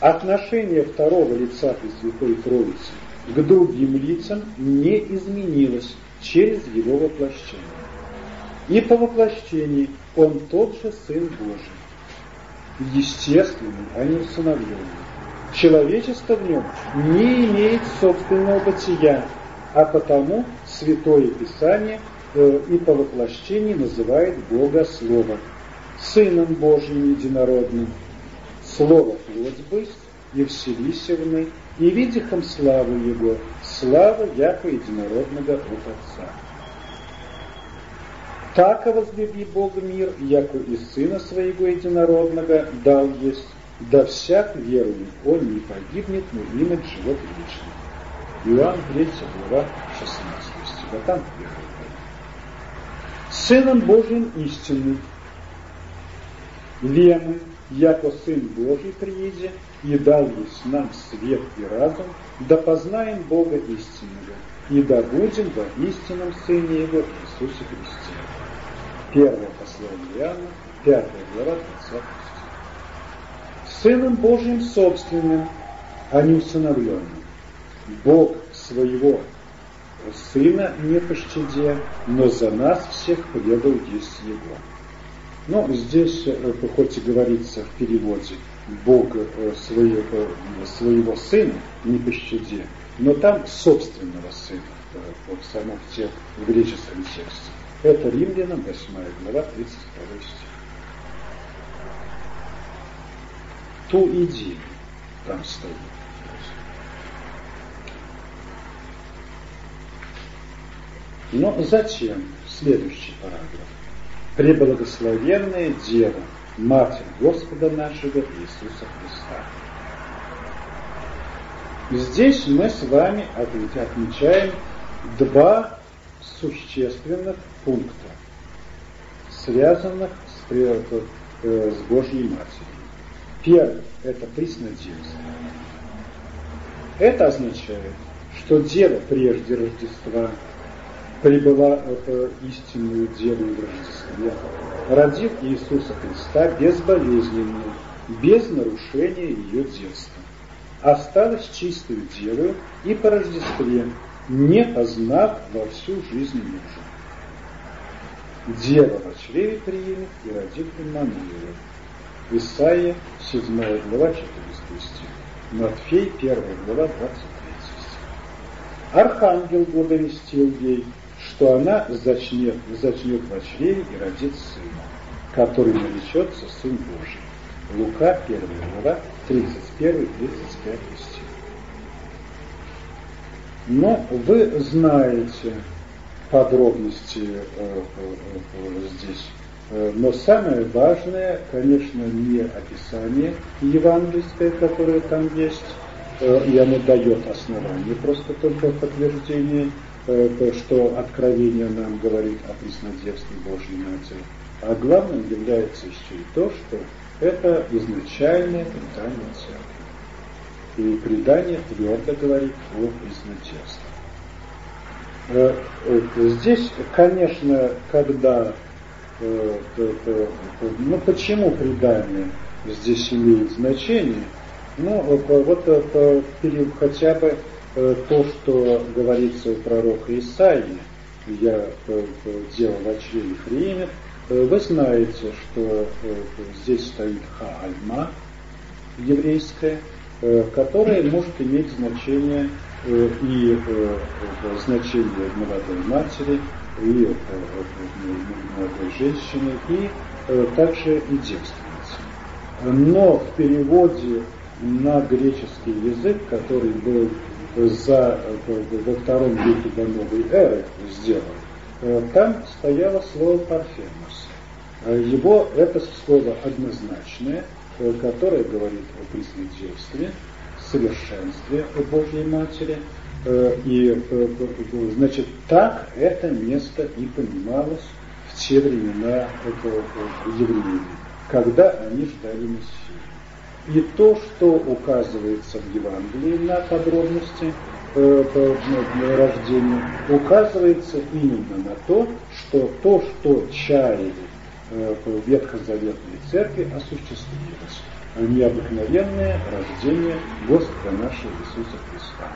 Отношение второго лица Пресвятой Троицы к другим лицам не изменилось через его воплощение. И по воплощении он тот же Сын Божий, естественный, а не усыновленный. Человечество в нем не имеет собственного бытия, а потому Святое Писание э, и по воплощении называет Бога Словом, Сыном Божьим единородным. Слово плоть бысть, и вселися в мы, и видихом славу Его, славу яко единородного от Отца. Так возлюби Бог мир, яко и Сына Своего Единородного дал есть, да всяк верует, он не погибнет, но имеет живот вечный. Иоанн 3 глава 16 стих. А там Сыном Божьим истинным, Вемы, яко Сын Божий приеде, и дал есть нам свет и разум, да познаем Бога истинного, и да будем во истинном Сыне Его Иисусе Христе. Первое послание Иоанна, пятая глава, 20 стих. Сыном Божьим собственным, а не усыновленным. Бог своего Сына не пощаде, но за нас всех предал есть Его. Но здесь, э, хоть и говорится в переводе Бога э, своего, э, своего Сына не пощаде, но там собственного Сына в самом тех, в греческом тексте. Это Римлянам 8 глава 32 стих. Ту идею там стоит. Но зачем следующий параграф? Преблагословенная Дева, Матерь Господа нашего Иисуса Христа. Здесь мы с вами отмечаем два существенных пункта, связанных с, э, с Божьей Матерью. Первый – это приснодействие. Это означает, что Дева прежде Рождества прибыла в истинную Деву Рождестве, родив Иисуса Христа безболезненно, без нарушения ее детства. Осталась чистую Девою и по Рождестве, не познав во всю жизнь мужа. Дева в чреве примет и родит Иммануила. Исайя, 7 глава, 14 стих. Матфей, 1 глава, 23 стих. Архангел благовестил ей, что она зачнет, зачнет в чреве и родит сына, который наречется Сын Божий. Лука, 1 глава, 31-35 стих. Но вы знаете подробности э, э, э, здесь. Но самое важное, конечно, не описание евангельское, которое там есть, и оно дает основание, просто только подтверждение, что откровение нам говорит о преснодевстве Божьей Матери. А главным является еще и то, что это изначальное предание церкви. И предание твердо говорит о преснодевстве. Э, э, здесь, конечно, когда э, ну почему предание здесь имеет значение? Ну, вот хотя бы то, что говорится у пророка Исаии, я делал чреве Хриимет, вы знаете, что здесь стоит Хаальма еврейская, которая может иметь значение Э, и э, значение молодой матери, и э, молодой женщины, и также и девственницы. Но в переводе на греческий язык, который был за, во втором веке до новой эры сделан, там стояло слово «парфемус». Его это слово однозначное, которое говорит о преснодевстве, совершенстве Божьей Матери. И, значит, так это место и понималось в те времена евреев, когда они ждали Мессию. И то, что указывается в Евангелии на подробности э, по рождению, указывается именно на то, что то, что чаяли э, в Ветхозаветной церкви, осуществилось. Необыкновенное рождение Господа нашего Иисуса Христа.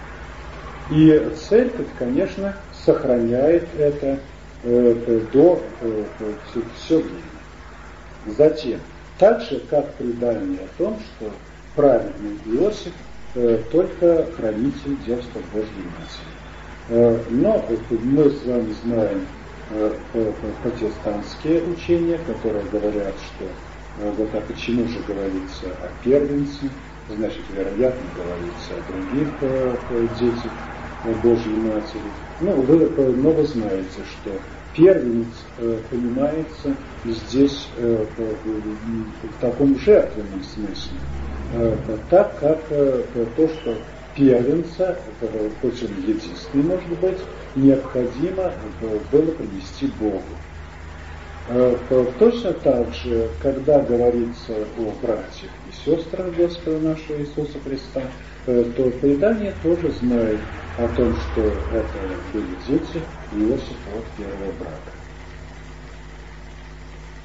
И церковь, конечно, сохраняет это э, до э, все, все время. Затем, так же, как предание о том, что праведный Иосиф э, только хранитель девства Божьей Матери. Э, но мы с вами знаем э, протестантские учения, которые говорят, что э, вот а почему же говорится о первенце, значит, вероятно, говорится о других э, э детях Божьей Матери. Ну, вы, но вы знаете, что первенец э, понимается здесь э, в таком жертвенном смысле, э, так как э, то, что первенца, хоть он единственный, может быть, необходимо э, было принести Богу. Э, точно так же, когда говорится о братьях и сестрах Господа нашего Иисуса Христа, э, то предание тоже знает о том, что это были дети Иосифа от первого брака.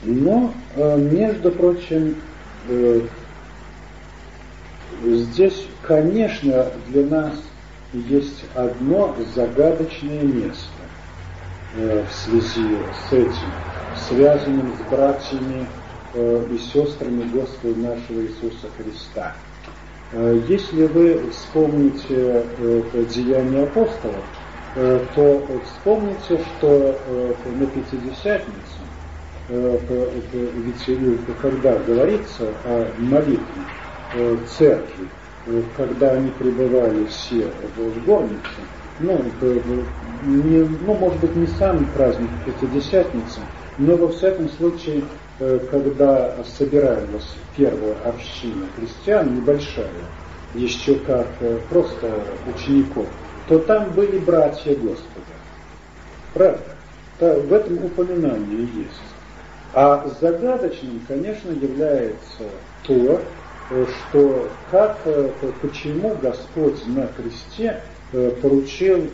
Но, э, между прочим, э, здесь, конечно, для нас есть одно загадочное место в связи с этим, связанным с братьями и сестрами Господа нашего Иисуса Христа – Э, если вы вспомните э, Деяния апостолов, э, то вспомните, что на Пятидесятницу, когда говорится о молитве церкви, когда они пребывали все в горнице, ну, не, ну, может быть, не самый праздник Пятидесятницы, но во всяком случае Э, когда собиралась первая община христиан, небольшая, еще как э, просто учеников, то там были братья Господа. Правда? В этом упоминании есть. А загадочным, конечно, является то, э, что как, почему Господь на кресте поручил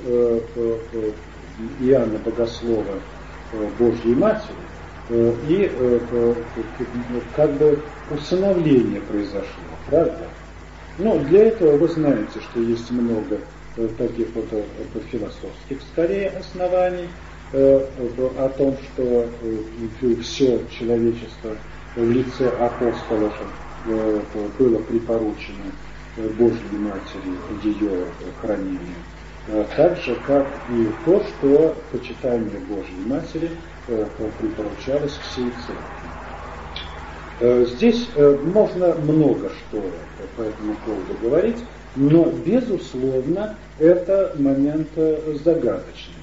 Иоанна Богослова Божьей Матери Э, и э, э, как бы усыновление произошло, правда? Ну, для этого вы знаете, что есть много таких вот философских, скорее, оснований о том, что все человечество в лице апостолов было припоручено Божьей Матери ее хранению. Так же, как и то, что почитание Божьей Матери – Э, припоручалось всей церкви. Э, здесь э, можно много что по этому поводу говорить, но, безусловно, это момент загадочный,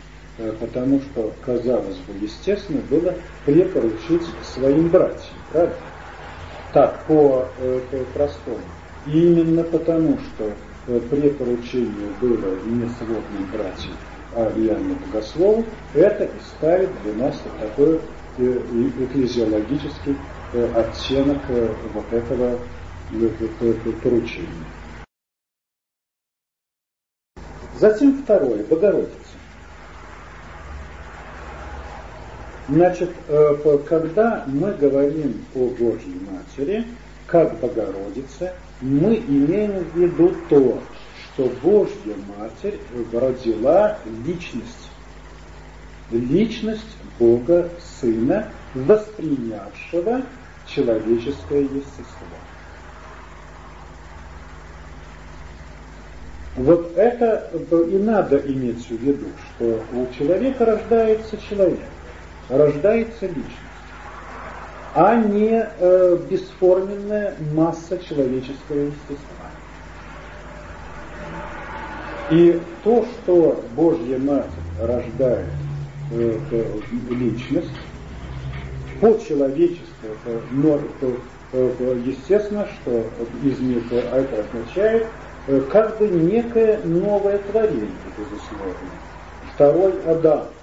потому что, казалось бы, естественно было препоручить своим братьям, правда? Так, по, по простому. И именно потому, что препоручение было не сводным братьям, а Иоанна Богослова, это и ставит для нас вот такой э, экклезиологический э, оттенок э, вот этого поручения. Затем второе, Богородица. Значит, когда мы говорим о Божьей Матери, как Богородице, мы имеем в виду то, что Божья Матерь родила личность. Личность Бога Сына, воспринявшего человеческое естество. Вот это и надо иметь в виду, что у человека рождается человек, рождается личность. А не э, бесформенная масса человеческого естества. И то, что Божья Матерь рождает э, э, личность, по-человечески, это, но это, э, естественно, что из них это означает э, как бы некое новое творение, безусловно. Второй Адам –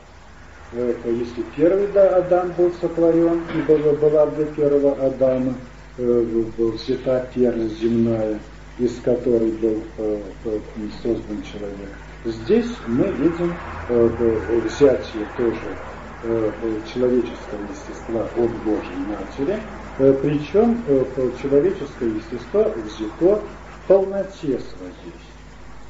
если первый да, Адам был сотворен, и была, была для первого Адама э, взята первость земная, из которой был э, э, создан человек. Здесь мы видим э, э взятие тоже э, человеческого естества от Божьей Матери, э, причем э, человеческое естество взято в полноте своей.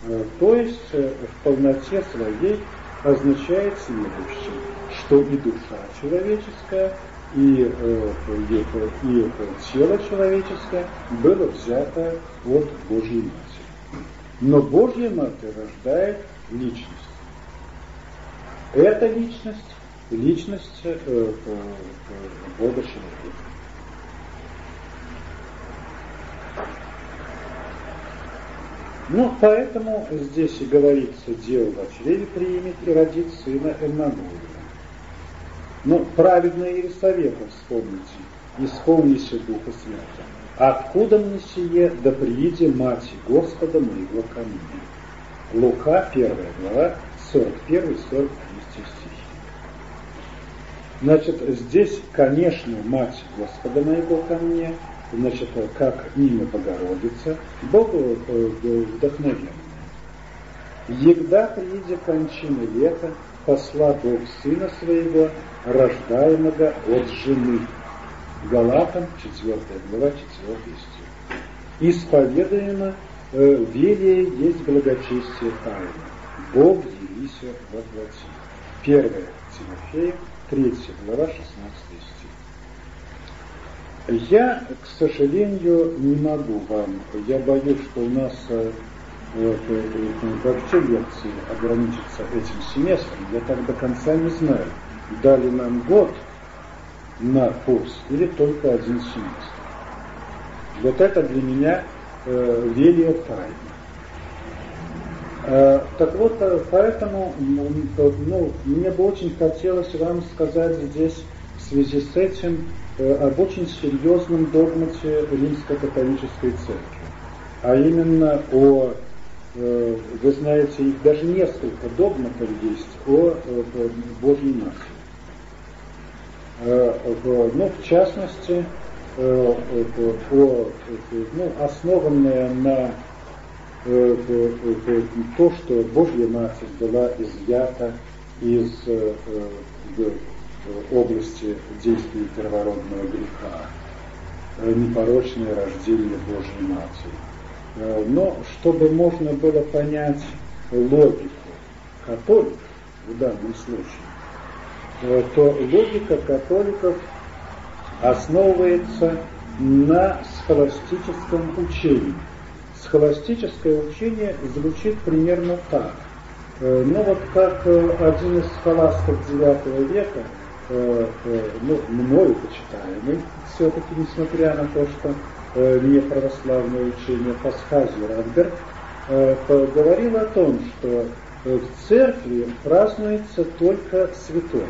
Э, то есть э, в полноте своей означает следующее, что и душа человеческая, и, э, и, и тело человеческое было взято от Божьей Матери. Но Божья Матерь рождает личность. Эта личность – личность э, э, Бога человека. Ну, поэтому здесь и говорится, дело в чреве примет и родит сына Эммануила. Но праведно Елисавета вспомните, исполнися Духа Святого. Откуда мне сие, да прииде Мати Господа моего ко мне? Лука, 1 глава, 41-43 стихи. Значит, здесь, конечно, Мать Господа моего ко мне – значит, как имя Богородица, Богу э, вдохновенное. Егда прииде кончины лета, посла Бог Сына Своего, рождаемого от жены. Галатам, 4 глава, 4 стих. Исповедуемо э, верие есть благочестие тайны. Бог явися во плоти. 1 Тимофея, 3 глава, 16 стих. Я, к сожалению, не могу вам. Я боюсь, что у нас э, вообще лекции ограничатся этим семестром. Я так до конца не знаю, дали нам год на курс или только один семестр. Вот это для меня э, велия тайна. Э, так вот, э, поэтому ну, мне бы очень хотелось вам сказать здесь в связи с этим Э, об очень серьезном догмате римско-католической церкви, а именно о, э, вы знаете, их даже несколько догматов есть о э, Божьей Матери. Ну, в частности, о, ну, основанное на то, что Божья Матерь была изъята из области действия первородного греха, э, непорочное рождение Божьей Матери. Э, но чтобы можно было понять логику католиков в данном случае, э, то логика католиков основывается на схоластическом учении. Схоластическое учение звучит примерно так. Ну вот как один из схоластов IX века Э, э, ну, мною почитаемый, все-таки, несмотря на то, что э, не православное учение Пасхази Радберг, говорил о том, что в церкви празднуется только святое.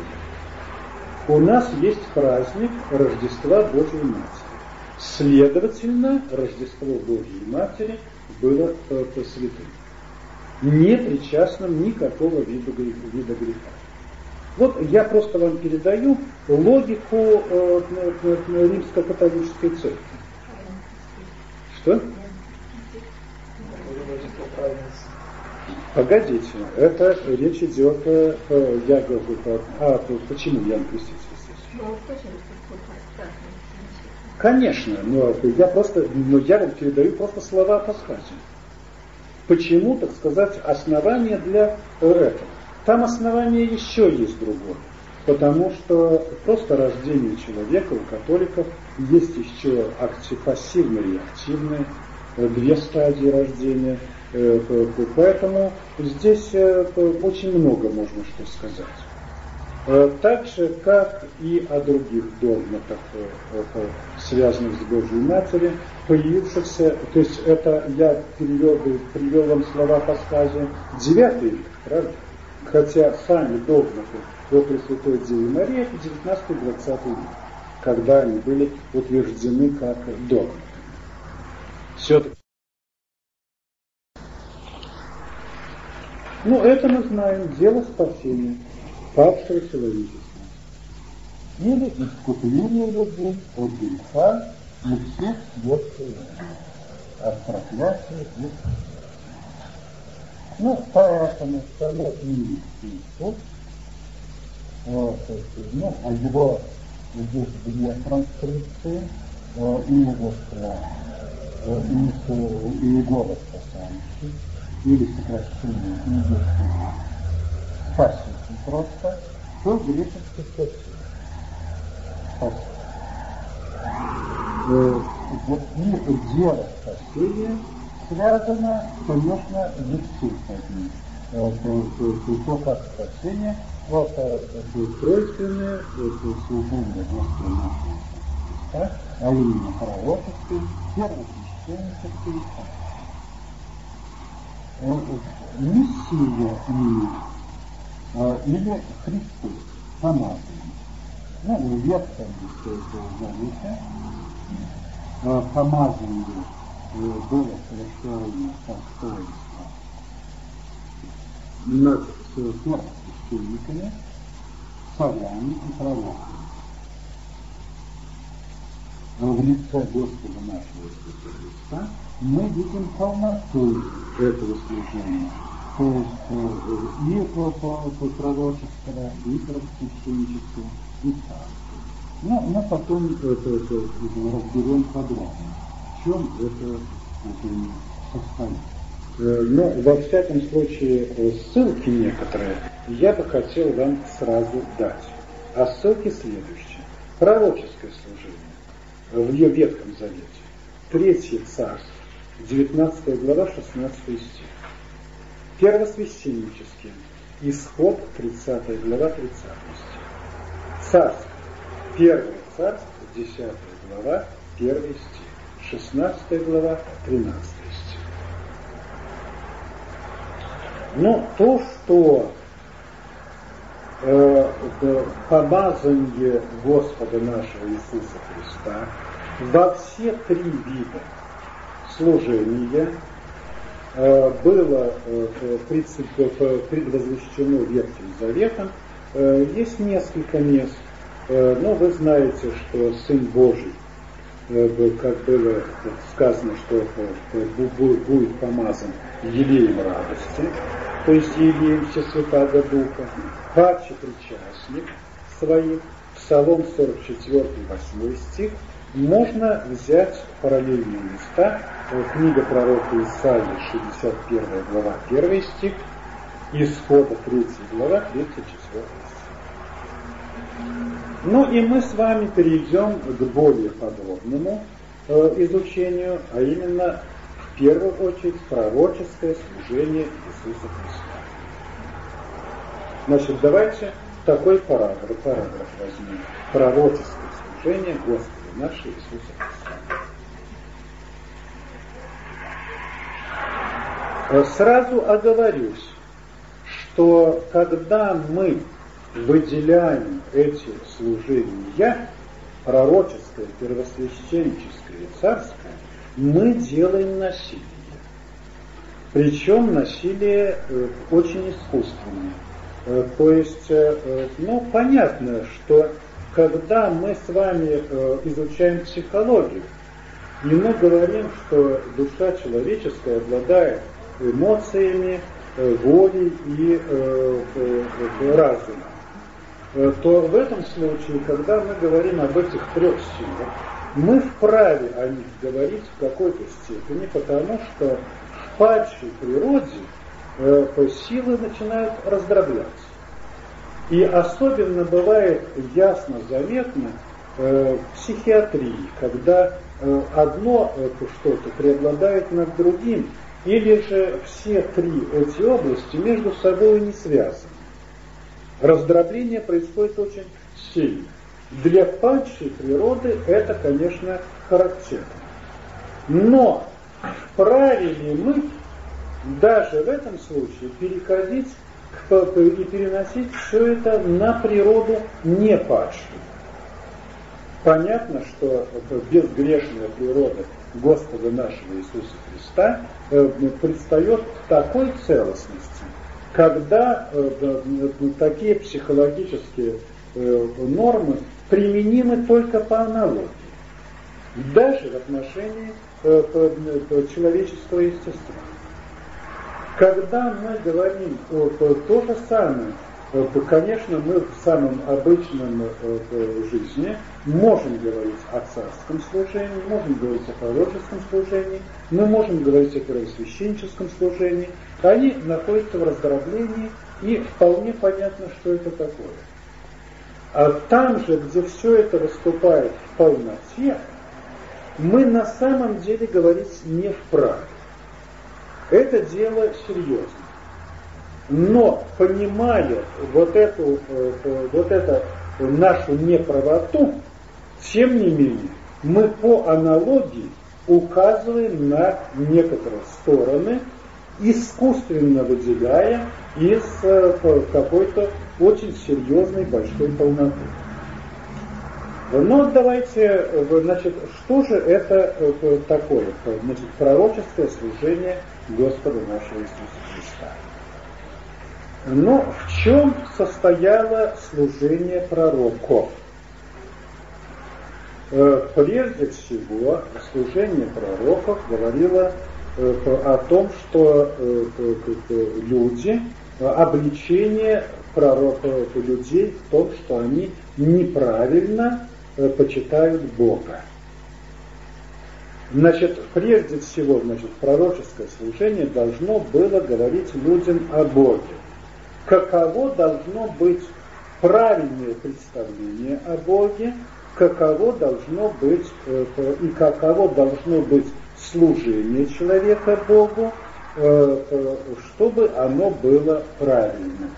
У нас есть праздник Рождества Божьей Матери. Следовательно, Рождество Божьей Матери было святым, не причастным никакого вида греха. Вот я просто вам передаю логику э, римско-католической церкви. Что? Погодите, это речь идет, э, я говорю, а почему Ян Креститель здесь? Конечно, но я просто, но я вам передаю просто слова Пасхати. Почему, так сказать, основание для этого? Там основание еще есть другое. Потому что просто рождение человека у католиков есть еще акти, пассивное и активное, э, две стадии рождения. Э, поэтому здесь э, очень много можно что сказать. Так же, как и о других догматах, связанных с Божьей Матерью, появившихся, то есть это я перевел, привел вам слова по сказу 9 век, правда? Хотя сами догматы о Пресвятой Деве Марии это 19-20 век, когда они были утверждены как догматы. Все-таки Ну, это мы знаем, дело спасения павшего человечества. Или искупление людей от греха и всех бедствий, от проклятия и ну, поэтому второй Иисус, вот, ну, а его здесь две транскрипции, э, и его э, и, голос спасающий, или сокращение Иисуса, спаситель просто, то греческий спаситель. Спаситель. Э, вот и дело спасения связано, конечно, не одним. То, как спасение, вот тройственное, служение Господа нашего Христа, а именно пророческое, первосвященническое и Мессия мир, или Христос, помазанный. Ну, в Ветхом Завете помазанный было совершенно достоинство над первосвященниками, царями и пророками. В лице Господа нашего Иисуса Христа мы видим полноту этого служения. То есть э, и по, по, по пророческого, и просвященнического, и царского. Ну, мы потом это, это разберем подробно чем это, состоит. Э, но, во всяком случае, э, ссылки некоторые я бы хотел вам сразу дать. А ссылки следующие. Пророческое служение в ее Ветхом Завете. Третье царство, 19 глава, 16 стих. Первосвященнические. Исход, 30 глава, 30 стих. Царство. Первое царство, 10 глава, 1 стих. 16 глава, 13 стих. Но то, что э, помазание Господа нашего Иисуса Христа во все три вида служения э, было э, предвозвещено Ветхим Заветом. Э, есть несколько мест, э, но вы знаете, что Сын Божий как было сказано, что будет помазан елеем радости, то есть елеем Всесвятаго Духа, паче причастник своих, Псалом 44, 8 стих, можно взять параллельные места, книга пророка Исаии, 61 глава, 1 стих, Исхода 3 глава, 3 4 стих. Ну и мы с вами перейдем к более подробному э, изучению, а именно в первую очередь пророческое служение Иисуса Христа. Значит, давайте такой параграф, параграф возьмем. Пророческое служение Господа нашего Иисуса Христа. Э, сразу оговорюсь, что когда мы выделяем эти служения, пророческое, первосвященническое и царское, мы делаем насилие. Причем насилие э, очень искусственное. Э, то есть, э, ну, понятно, что когда мы с вами изучаем психологию, и мы говорим, что душа человеческая обладает эмоциями, волей и разумом, то в этом случае, когда мы говорим об этих трех силах, мы вправе о них говорить в какой-то степени, потому что в падшей природе э, силы начинают раздробляться. И особенно бывает ясно заметно э, в психиатрии, когда э, одно э, что-то преобладает над другим, или же все три эти области между собой не связаны. Раздробление происходит очень сильно. Для падшей природы это, конечно, характерно. Но вправе ли мы даже в этом случае переходить и переносить все это на природу не падшую? Понятно, что безгрешная природа Господа нашего Иисуса Христа э, предстает в такой целостности, когда э, такие психологические э, нормы применимы только по аналогии, даже в отношении человеческого естества. Когда мы говорим то же самое Э, конечно, мы в самом обычном э, жизни можем говорить о царском служении, можем говорить о пророческом служении, мы можем говорить о первосвященческом служении. Они находятся в раздроблении, и вполне понятно, что это такое. А там же, где все это выступает в полноте, мы на самом деле говорить не вправе. Это дело серьезное. Но понимая вот эту, э, вот это нашу неправоту, тем не менее, мы по аналогии указываем на некоторые стороны, искусственно выделяя из э, какой-то очень серьезной большой полноты. Но давайте, значит, что же это такое? Значит, пророческое служение Господа нашего Иисуса Христа. Но в чем состояло служение пророков? Э, прежде всего, служение пророков говорило э, о том, что э, люди, обличение пророков людей в том, что они неправильно почитают Бога. Значит, прежде всего, значит, пророческое служение должно было говорить людям о Боге каково должно быть правильное представление о Боге, каково должно быть э, и каково должно быть служение человека Богу, э, э, чтобы оно было правильным.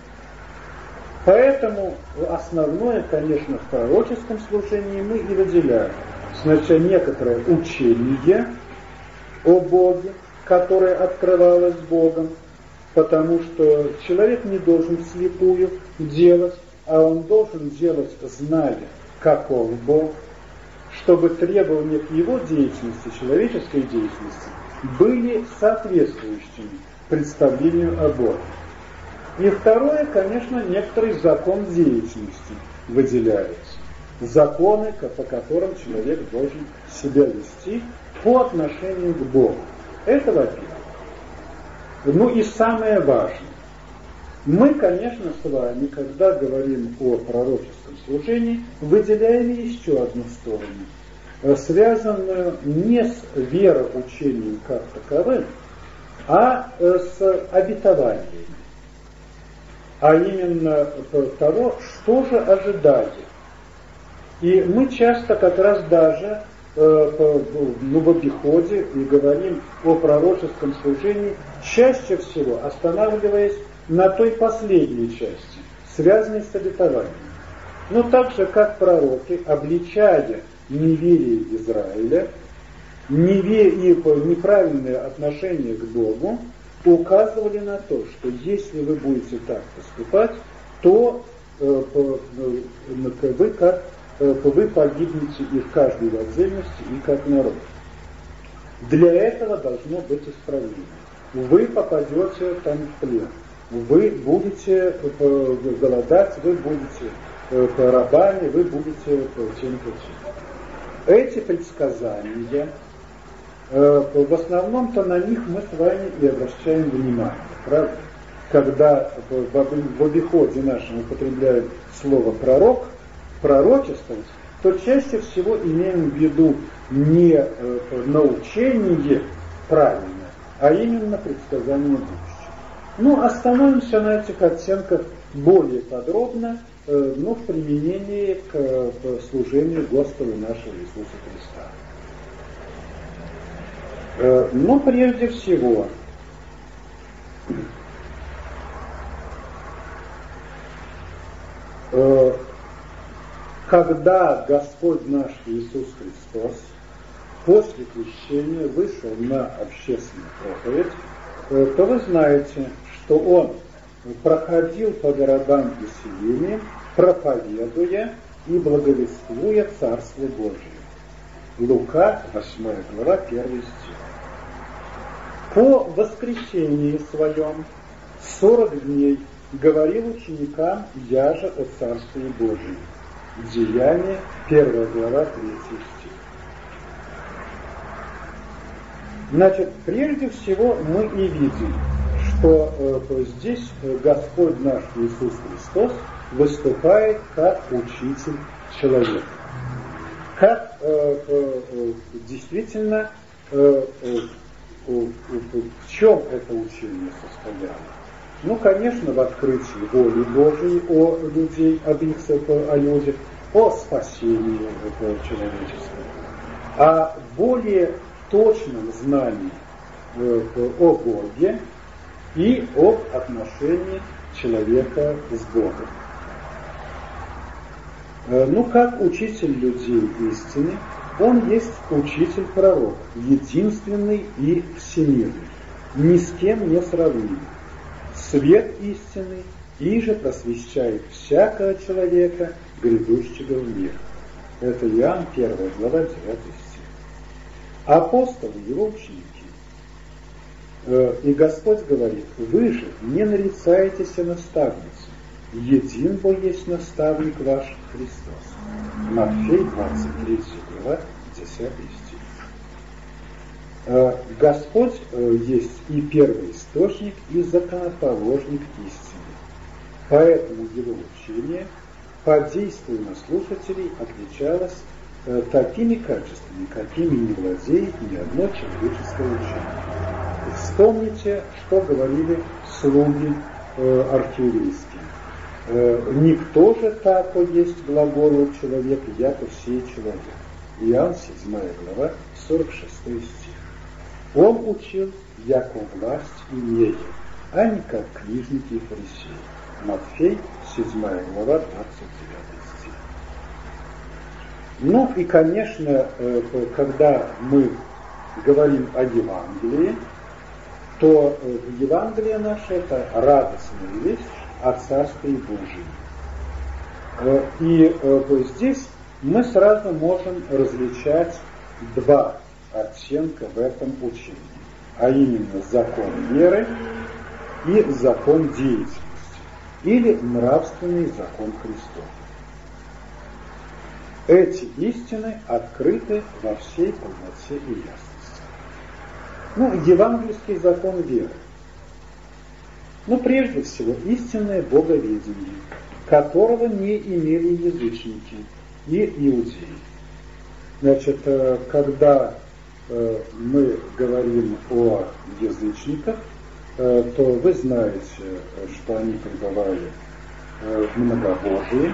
Поэтому основное, конечно, в пророческом служении мы и выделяем. Сначала некоторое учение о Боге, которое открывалось Богом, потому что человек не должен слепую делать, а он должен делать, зная, каков Бог, чтобы требования к его деятельности, человеческой деятельности, были соответствующими представлению о Боге. И второе, конечно, некоторый закон деятельности выделяется. Законы, по которым человек должен себя вести по отношению к Богу. Это во-первых. Ну и самое важное. Мы, конечно, с вами, когда говорим о пророческом служении, выделяем еще одну сторону, связанную не с вероучением как таковым, а э, с обетованиями. А именно того, что же ожидает. И мы часто как раз даже э, ну, в обиходе и говорим о пророческом служении чаще всего останавливаясь на той последней части, связанной с обетованием. Но так же, как пророки, обличая неверие Израиля, неверие и неправильное отношение к Богу, указывали на то, что если вы будете так поступать, то э, э, вы, как, э, вы погибнете и в каждой в отдельности, и как народ. Для этого должно быть исправление вы попадете там в плен. Вы будете голодать, вы будете рабами, вы будете тем-то Эти предсказания, э, в основном-то на них мы с вами и обращаем внимание, правда? Когда в обиходе нашем употребляем слово пророк, пророчествовать, то чаще всего имеем в виду не научение правильно, а именно предсказание будущего. Ну, остановимся на этих оттенках более подробно, э, но в применении к, служению Господа нашего Иисуса Христа. Э, но прежде всего, э, когда Господь наш Иисус Христос после крещения вышел на общественную проповедь, э, то вы знаете, что Он проходил по городам и селениям, проповедуя и благовествуя Царство Божие. Лука, 8 глава, 1 стих. По воскресении своем 40 дней говорил ученикам «Я же о Царстве Божьем». Деяние, 1 глава, 3 стих. Значит, прежде всего мы и видим, что э, здесь Господь наш Иисус Христос выступает как учитель человека. Как э, э, э действительно э, э, в чем это учение состояло? Ну, конечно, в открытии воли Божией о людей, об их о людях, о спасении человечества, о более точном знании о Боге и об отношении человека с Богом. Ну, как учитель людей истины, он есть учитель-пророк, единственный и всемирный, ни с кем не сравнимый. Свет истины и же просвещает всякого человека, грядущего в мир. Это Иоанн 1 глава 9 стих. Апостолы, его ученики. Э, и Господь говорит, вы же не нарицаетесь наставницу, един бо есть наставник ваш Христос. Матфей 23 глава 10 стих. Э, Господь э, есть и первый источник, и законоположник истины. Поэтому его учение по действию на слушателей отличалось такими качествами, какими не владеет ни одно человеческое учение. Вспомните, что говорили слуги архиерейские. Никто же так есть глаголу человека, яко все человек. Иоанн 7 глава, 46 стих. Он учил, яко власть имеет, а не как книжники и фарисеи. Матфей, 7 глава, 29 стих. Ну и, конечно, э, когда мы говорим о Евангелии, то э, Евангелие наше – это радостная весть о Царстве Божьем. Э, и здесь мы сразу можем различать два оттенка в этом учении, а именно закон веры и закон деятельности, или нравственный закон Христов. Эти истины открыты во всей полноте и ясности. Ну, евангельский закон веры. Ну, прежде всего, истинное боговедение, которого не имели язычники – и иудеи. Значит, э, когда э, мы говорим о язычниках, э, то вы знаете, что они пребывали в многобожии,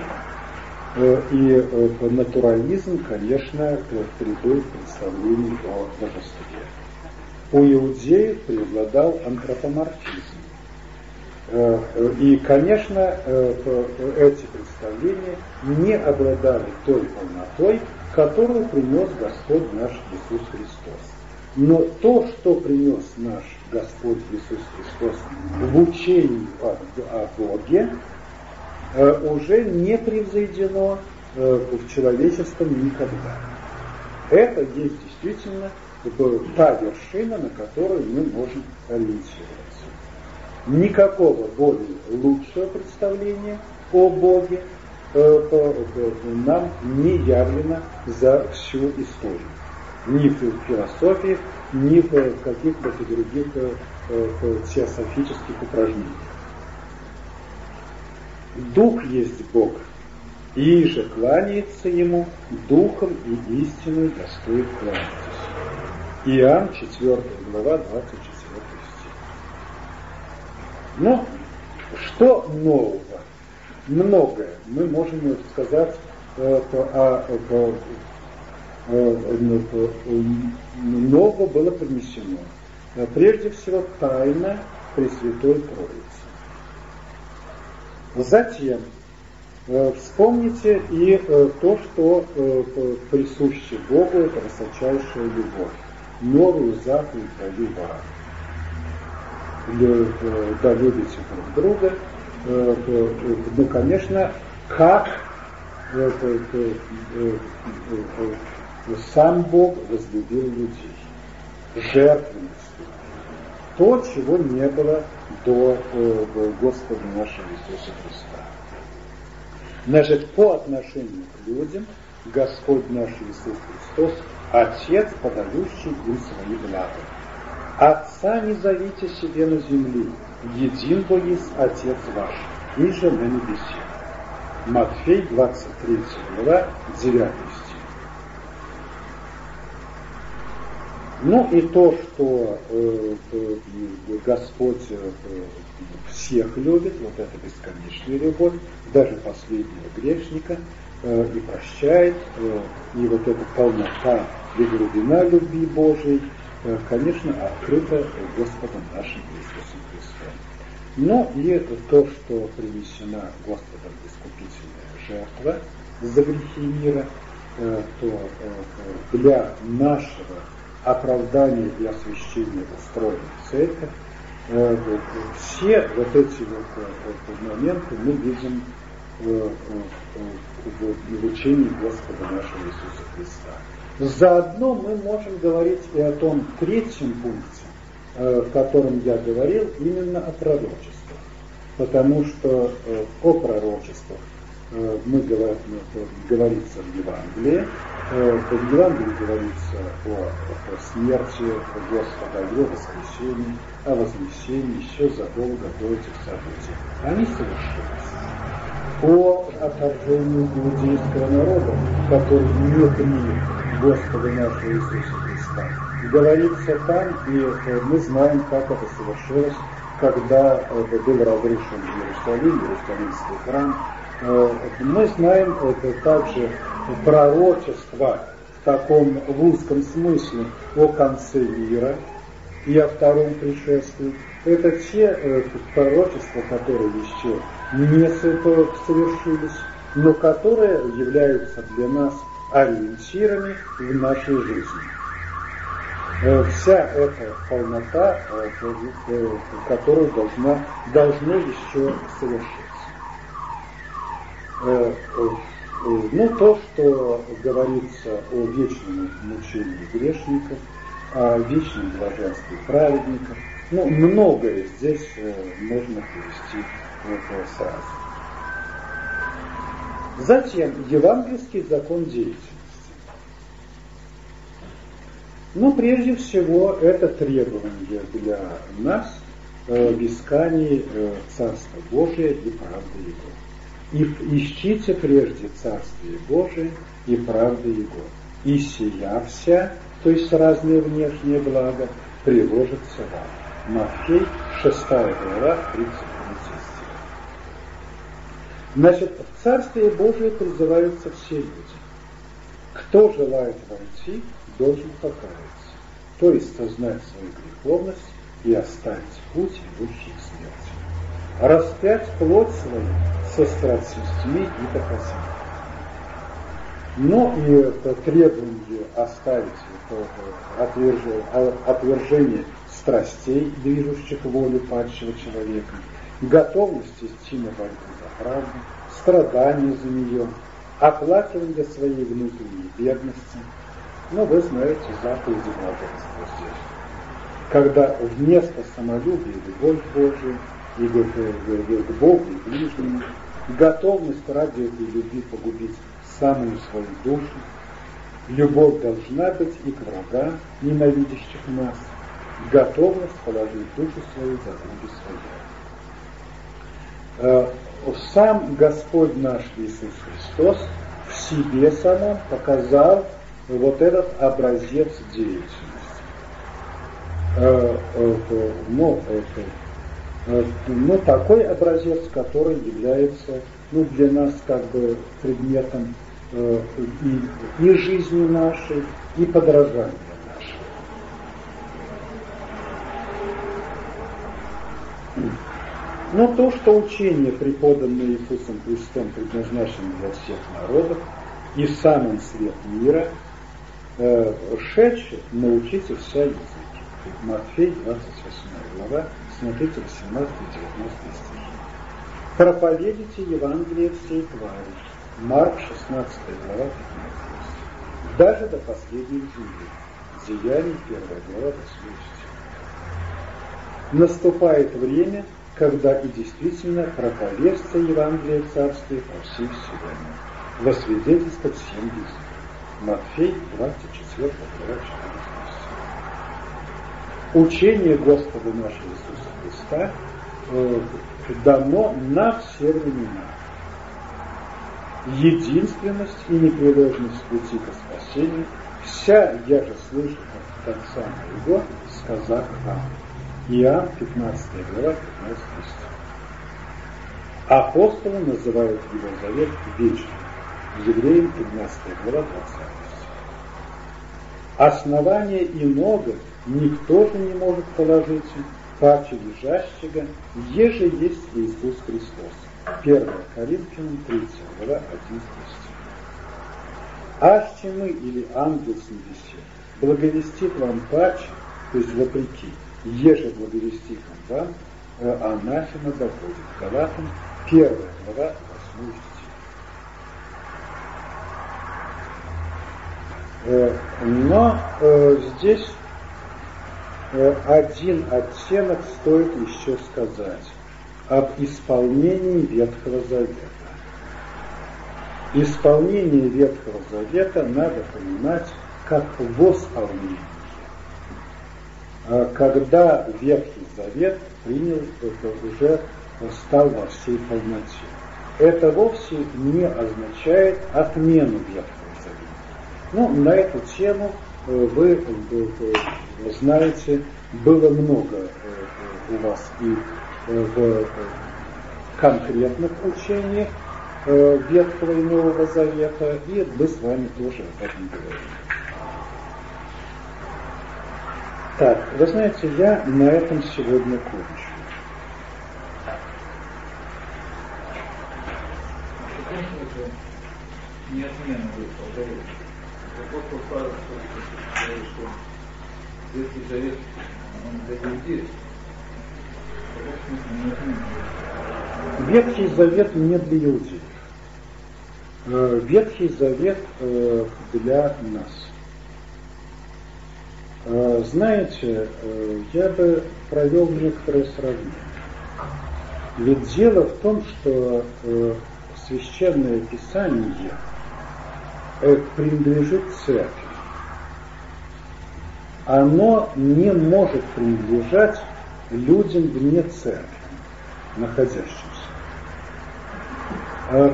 и натурализм, конечно, требует представлений о божестве. У иудеев преобладал антропоморфизм. Э, и, конечно, э, эти представления не обладали той полнотой, которую принес Господь наш Иисус Христос. Но то, что принес наш Господь Иисус Христос в учении о, Боге, э, уже не превзойдено в человеческом никогда. Это есть действительно та вершина, на которую мы можем ориентироваться никакого более лучшего представления о Боге э, нам не явлено за всю историю. Ни в философии, ни в каких-то других э, теософических упражнениях. Дух есть Бог, и же кланяется Ему Духом и истиной достоит кланяться. Иоанн 4 глава 24 но что нового? Многое мы можем сказать э, о, о, много было принесено. Прежде всего, тайна Пресвятой Троицы. Затем, Э, вспомните и э, то, что э, присуще Богу, это высочайшая любовь. Новую заповедь даю вам. Да любите друг друга. Ну, конечно, как сам Бог возлюбил людей. Жертвенностью. То, чего не было до Господа нашего Иисуса Христа. Значит, по отношению к людям Господь наш Иисус Христос – Отец, подающий им свои блага. Отца не зовите себе на земле, един бо есть Отец ваш, и же на небесе. Матфей, 23 глава, 9 стих. Ну и то, что э, э, Господь э, всех любит, вот эта бесконечная любовь, даже последнего грешника, э, и прощает, э, и вот эта полнота и глубина любви Божией, э, конечно, открыта Господом нашим Иисусом Христом. Но и то, что принесена Господом искупительная жертва за грехи мира, то для нашего оправдания и освящения устроена церковь, Э, все вот эти вот моменты мы видим в, учении Господа нашего Иисуса Христа. Заодно мы можем говорить и о том третьем пункте, э, в котором я говорил, именно о пророчествах. Потому что э, о пророчествах мы говорим, говорится в Евангелии, в Евангелии говорится о, о смерти Господа, о воскресении, о вознесении еще задолго до этих событий. Они совершились. По отторжению иудейского народа, который не принял Господа нашего Иисуса Христа. Говорится там, и мы знаем, как это совершилось, когда был разрушен Иерусалим, Иерусалимский храм. Мы знаем это также пророчество в таком в узком смысле о конце мира, и о втором пришествии. Это те э, пророчества, которые еще не совершились, но которые являются для нас ориентирами в нашей жизни. Э, вся эта полнота, э, э, которая должна, должна еще совершиться. Э, э, ну, то, что говорится о вечном мучении грешников – о вечном блаженстве праведников. Ну, многое здесь э, можно привести вот, сразу. Затем евангельский закон деятельности. Ну, прежде всего, это требование для нас э, в искании э, Царства Божия и правды Его. И ищите прежде Царствие Божие и правды Его. И сия вся то есть разные внешние блага, приложится вам. Матфей, 6 глава, 33 стих. Значит, в Царствие Божие призываются все люди. Кто желает войти, должен покаяться, то есть сознать свою греховность и оставить путь, ведущий к смерти. Распять плоть свою со страстями и похотями но и это требование оставить это отвержение страстей, движущих волю падшего человека, готовность идти на борьбу за правду, страдания за нее, оплакивание своей внутренней бедности. Но вы знаете заповеди блаженства здесь. Когда вместо самолюбия любовь Божия к, к Богу и ближнему, готовность ради этой любви погубить самую свою душу. Любовь должна быть и к врагам, ненавидящих нас, готовность положить душу свою за други свои. Э, сам Господь наш Иисус Христос в себе самом показал вот этот образец деятельности. Э, э, но, такой образец, который является ну, для нас как бы предметом Э, и, и жизни нашей, и подражания нашего. Но то, что учение, преподанное Иисусом Христом, предназначено для всех народов, и сам он свет мира, э, шедший научите вся языки. Матфей, 28 глава, смотрите 18-19 стихи. Проповедите Евангелие всей твари. Марк, 16 глава, 15 стих. Даже до последних живых. Деяний, 1 глава, 8 стих. Наступает время, когда и действительно проповестся Евангелие Царствия по всей вселенной. Во свидетельствовать всем языкам. Матфей, 24 глава, 14 Учение Господа нашего Христа э, дано на все времена. Единственность и непреложность пути к спасению вся я же слышу от Отца моего, сказав вам. Иоанн, 15 глава, 15 стих. Апостолы называют его завет вечным. Евреям, 15 глава, 20 стих. Основание иного никто же не может положить, паче лежащего, еже есть Иисус Христос. 1 Коринфянам, 3 глава, 11 стих. Аще мы или ангел с небесе благовестит вам паче, то есть вопреки, еже благовестит он вам, э, анафема будет. Галатам, 1 глава, 8 стих. Э, но э, здесь один оттенок стоит еще сказать об исполнении Ветхого Завета. Исполнение Ветхого Завета надо понимать как восполнение а когда Ветхий Завет принял, это уже стал во всей полноте. Это вовсе не означает отмену Ветхого Завета. Ну, на эту тему э, вы э, э, знаете, было много у вас и в конкретных учениях Ветхого и Нового Завета, и мы с вами тоже об этом говорим. Так, вы знаете, я на этом сегодня кончу. Не отмена выпал, Апостол Павел говорит, что Ветхий Завет, он Ветхий Завет не для иудеев. Э, Ветхий Завет э, для нас. Э, знаете, я бы провел некоторое сравнение. Ведь дело в том, что священное писание принадлежит церкви. Оно не может принадлежать людям вне церкви, находящимся.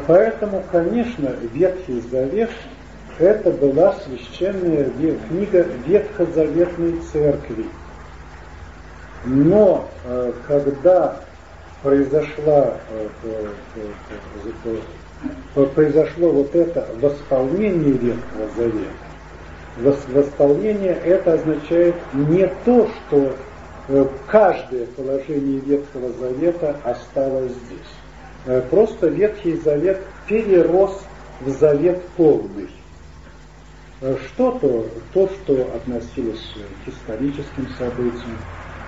Поэтому, конечно, Ветхий Завет это была священная книга Ветхозаветной Церкви. Но э, когда произошла, э, э, произошло вот это восполнение Ветхого Завета, восполнение это означает не то, что каждое положение Ветхого Завета осталось здесь. Просто Ветхий Завет перерос в Завет полный. Э, что-то, то, что относилось к историческим событиям,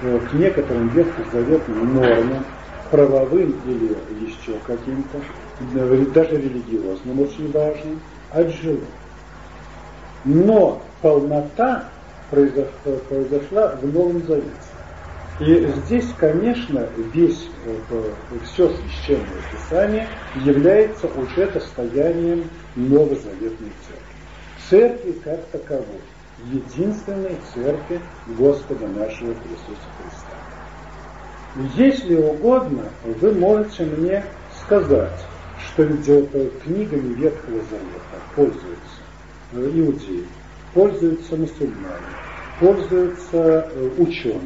э, к некоторым ветхозаветным нормам, правовым или еще каким-то, э, даже религиозным очень важным, отжило. Но полнота произошла, произошла в Новом Завете. И здесь, конечно, весь, все священное писание является уже достоянием новозаветной церкви церкви как таковой, единственной церкви Господа нашего Иисуса Христа. Если угодно, вы можете мне сказать, что книгами Ветхого Завета пользуются э, иудеи, пользуются мусульмане, пользуются э, ученые.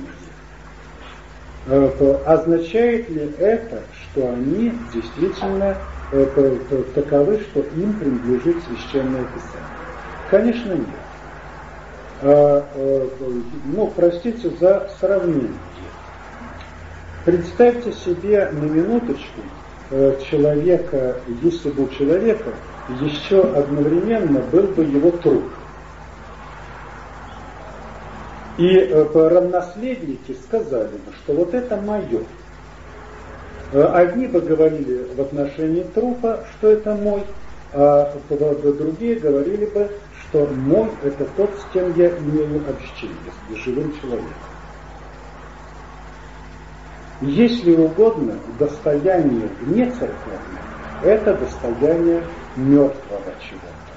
Э, означает ли это, что они действительно таковы, что им принадлежит священное писание? Конечно, нет. Ну, простите за сравнение. Представьте себе на минуточку э, человека, если бы у человека еще одновременно был бы его труп. И э, наследники сказали бы, что вот это мое. Э, одни бы говорили в отношении трупа, что это мой, а другие говорили бы, что мой это тот, с кем я имею общение, с живым человеком если угодно, достояние вне церковное – это достояние мертвого чего-то.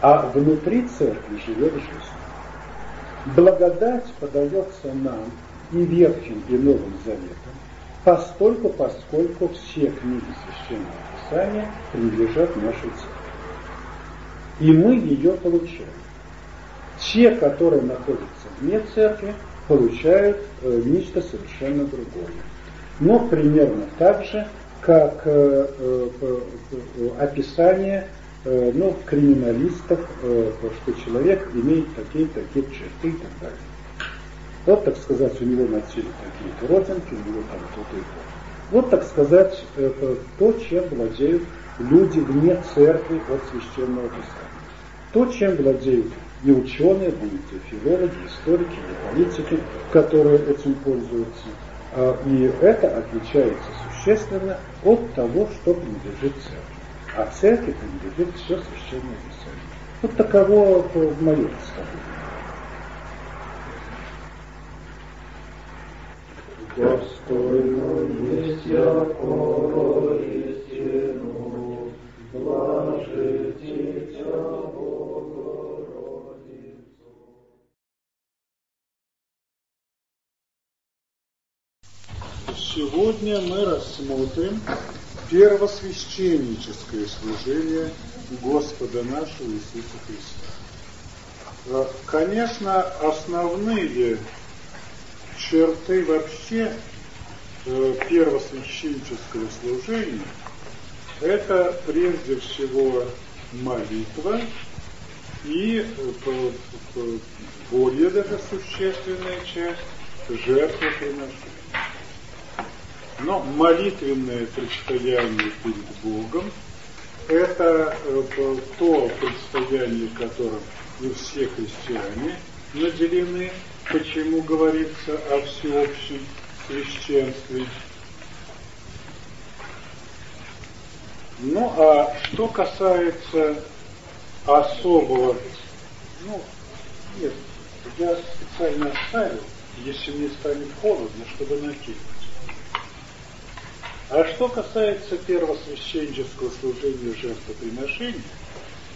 А внутри церкви живет жизнь. Благодать подается нам и Ветхим, и Новым Заветом, постольку, поскольку все книги Священного Писания принадлежат нашей церкви. И мы ее получаем. Те, которые находятся вне церкви, получают э, нечто совершенно другое. Но примерно так же, как э, э, описание ну, криминалистов, что человек имеет такие-такие черты и так далее. Вот, так сказать, у него на теле такие-то родинки, у него там то-то и то. Вот, так сказать, то, чем владеют люди вне церкви от священного писания. То, чем владеют и ученые, будете филологи, историки, и политики, которые этим пользуются. А, и это отличается существенно от того, что принадлежит церкви. А церкви принадлежит все священное писание. Вот таково мое представление. Достойно есть я истину, блажите тебя, Сегодня мы рассмотрим первосвященническое служение Господа нашего Иисуса Христа. Э, конечно, основные черты вообще э, первосвященнического служения – это прежде всего молитва и э, более даже существенная часть жертвоприношения. Но молитвенное предстояние перед Богом – это э, то предстояние, которым и все христиане наделены, почему говорится о всеобщем священстве. Ну а что касается особого, ну, нет, я специально оставил, если мне станет холодно, чтобы накинуть. А что касается первосвященнического служения жертвоприношения,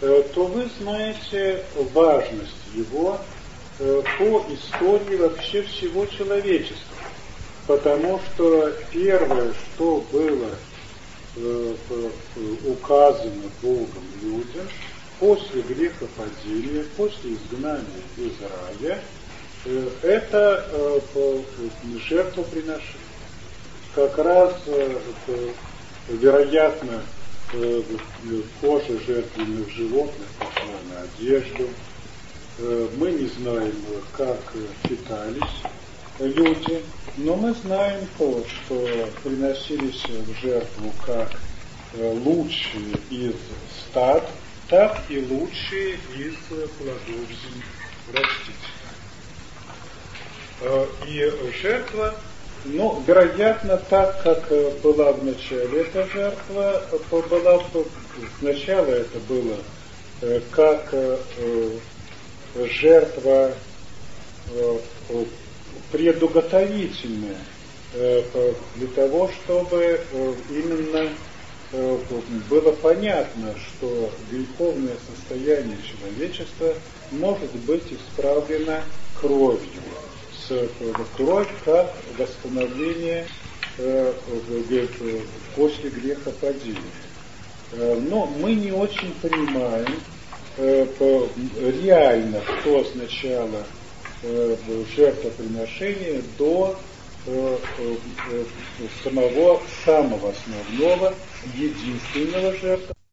э, то вы знаете важность его э, по истории вообще всего человечества. Потому что первое, что было э, указано Богом людям после грехопадения, после изгнания из рая, это жертвоприношение как раз, э, вероятно, э, кожа жертвенных животных пошла на одежду. Э, мы не знаем, как питались люди, но мы знаем то, что приносились в жертву как лучшие из стад, так и лучшие из плодов растительных. И жертва ну, вероятно, так как э, была в начале эта жертва, была, сначала это было э, как э, жертва предуготовительная для того, чтобы именно было понятно, что греховное состояние человечества может быть исправлено кровью кровь как восстановление э, после греха падения. Э, но мы не очень понимаем э, реально, что означало жертвоприношение до самого самого основного единственного жертвоприношения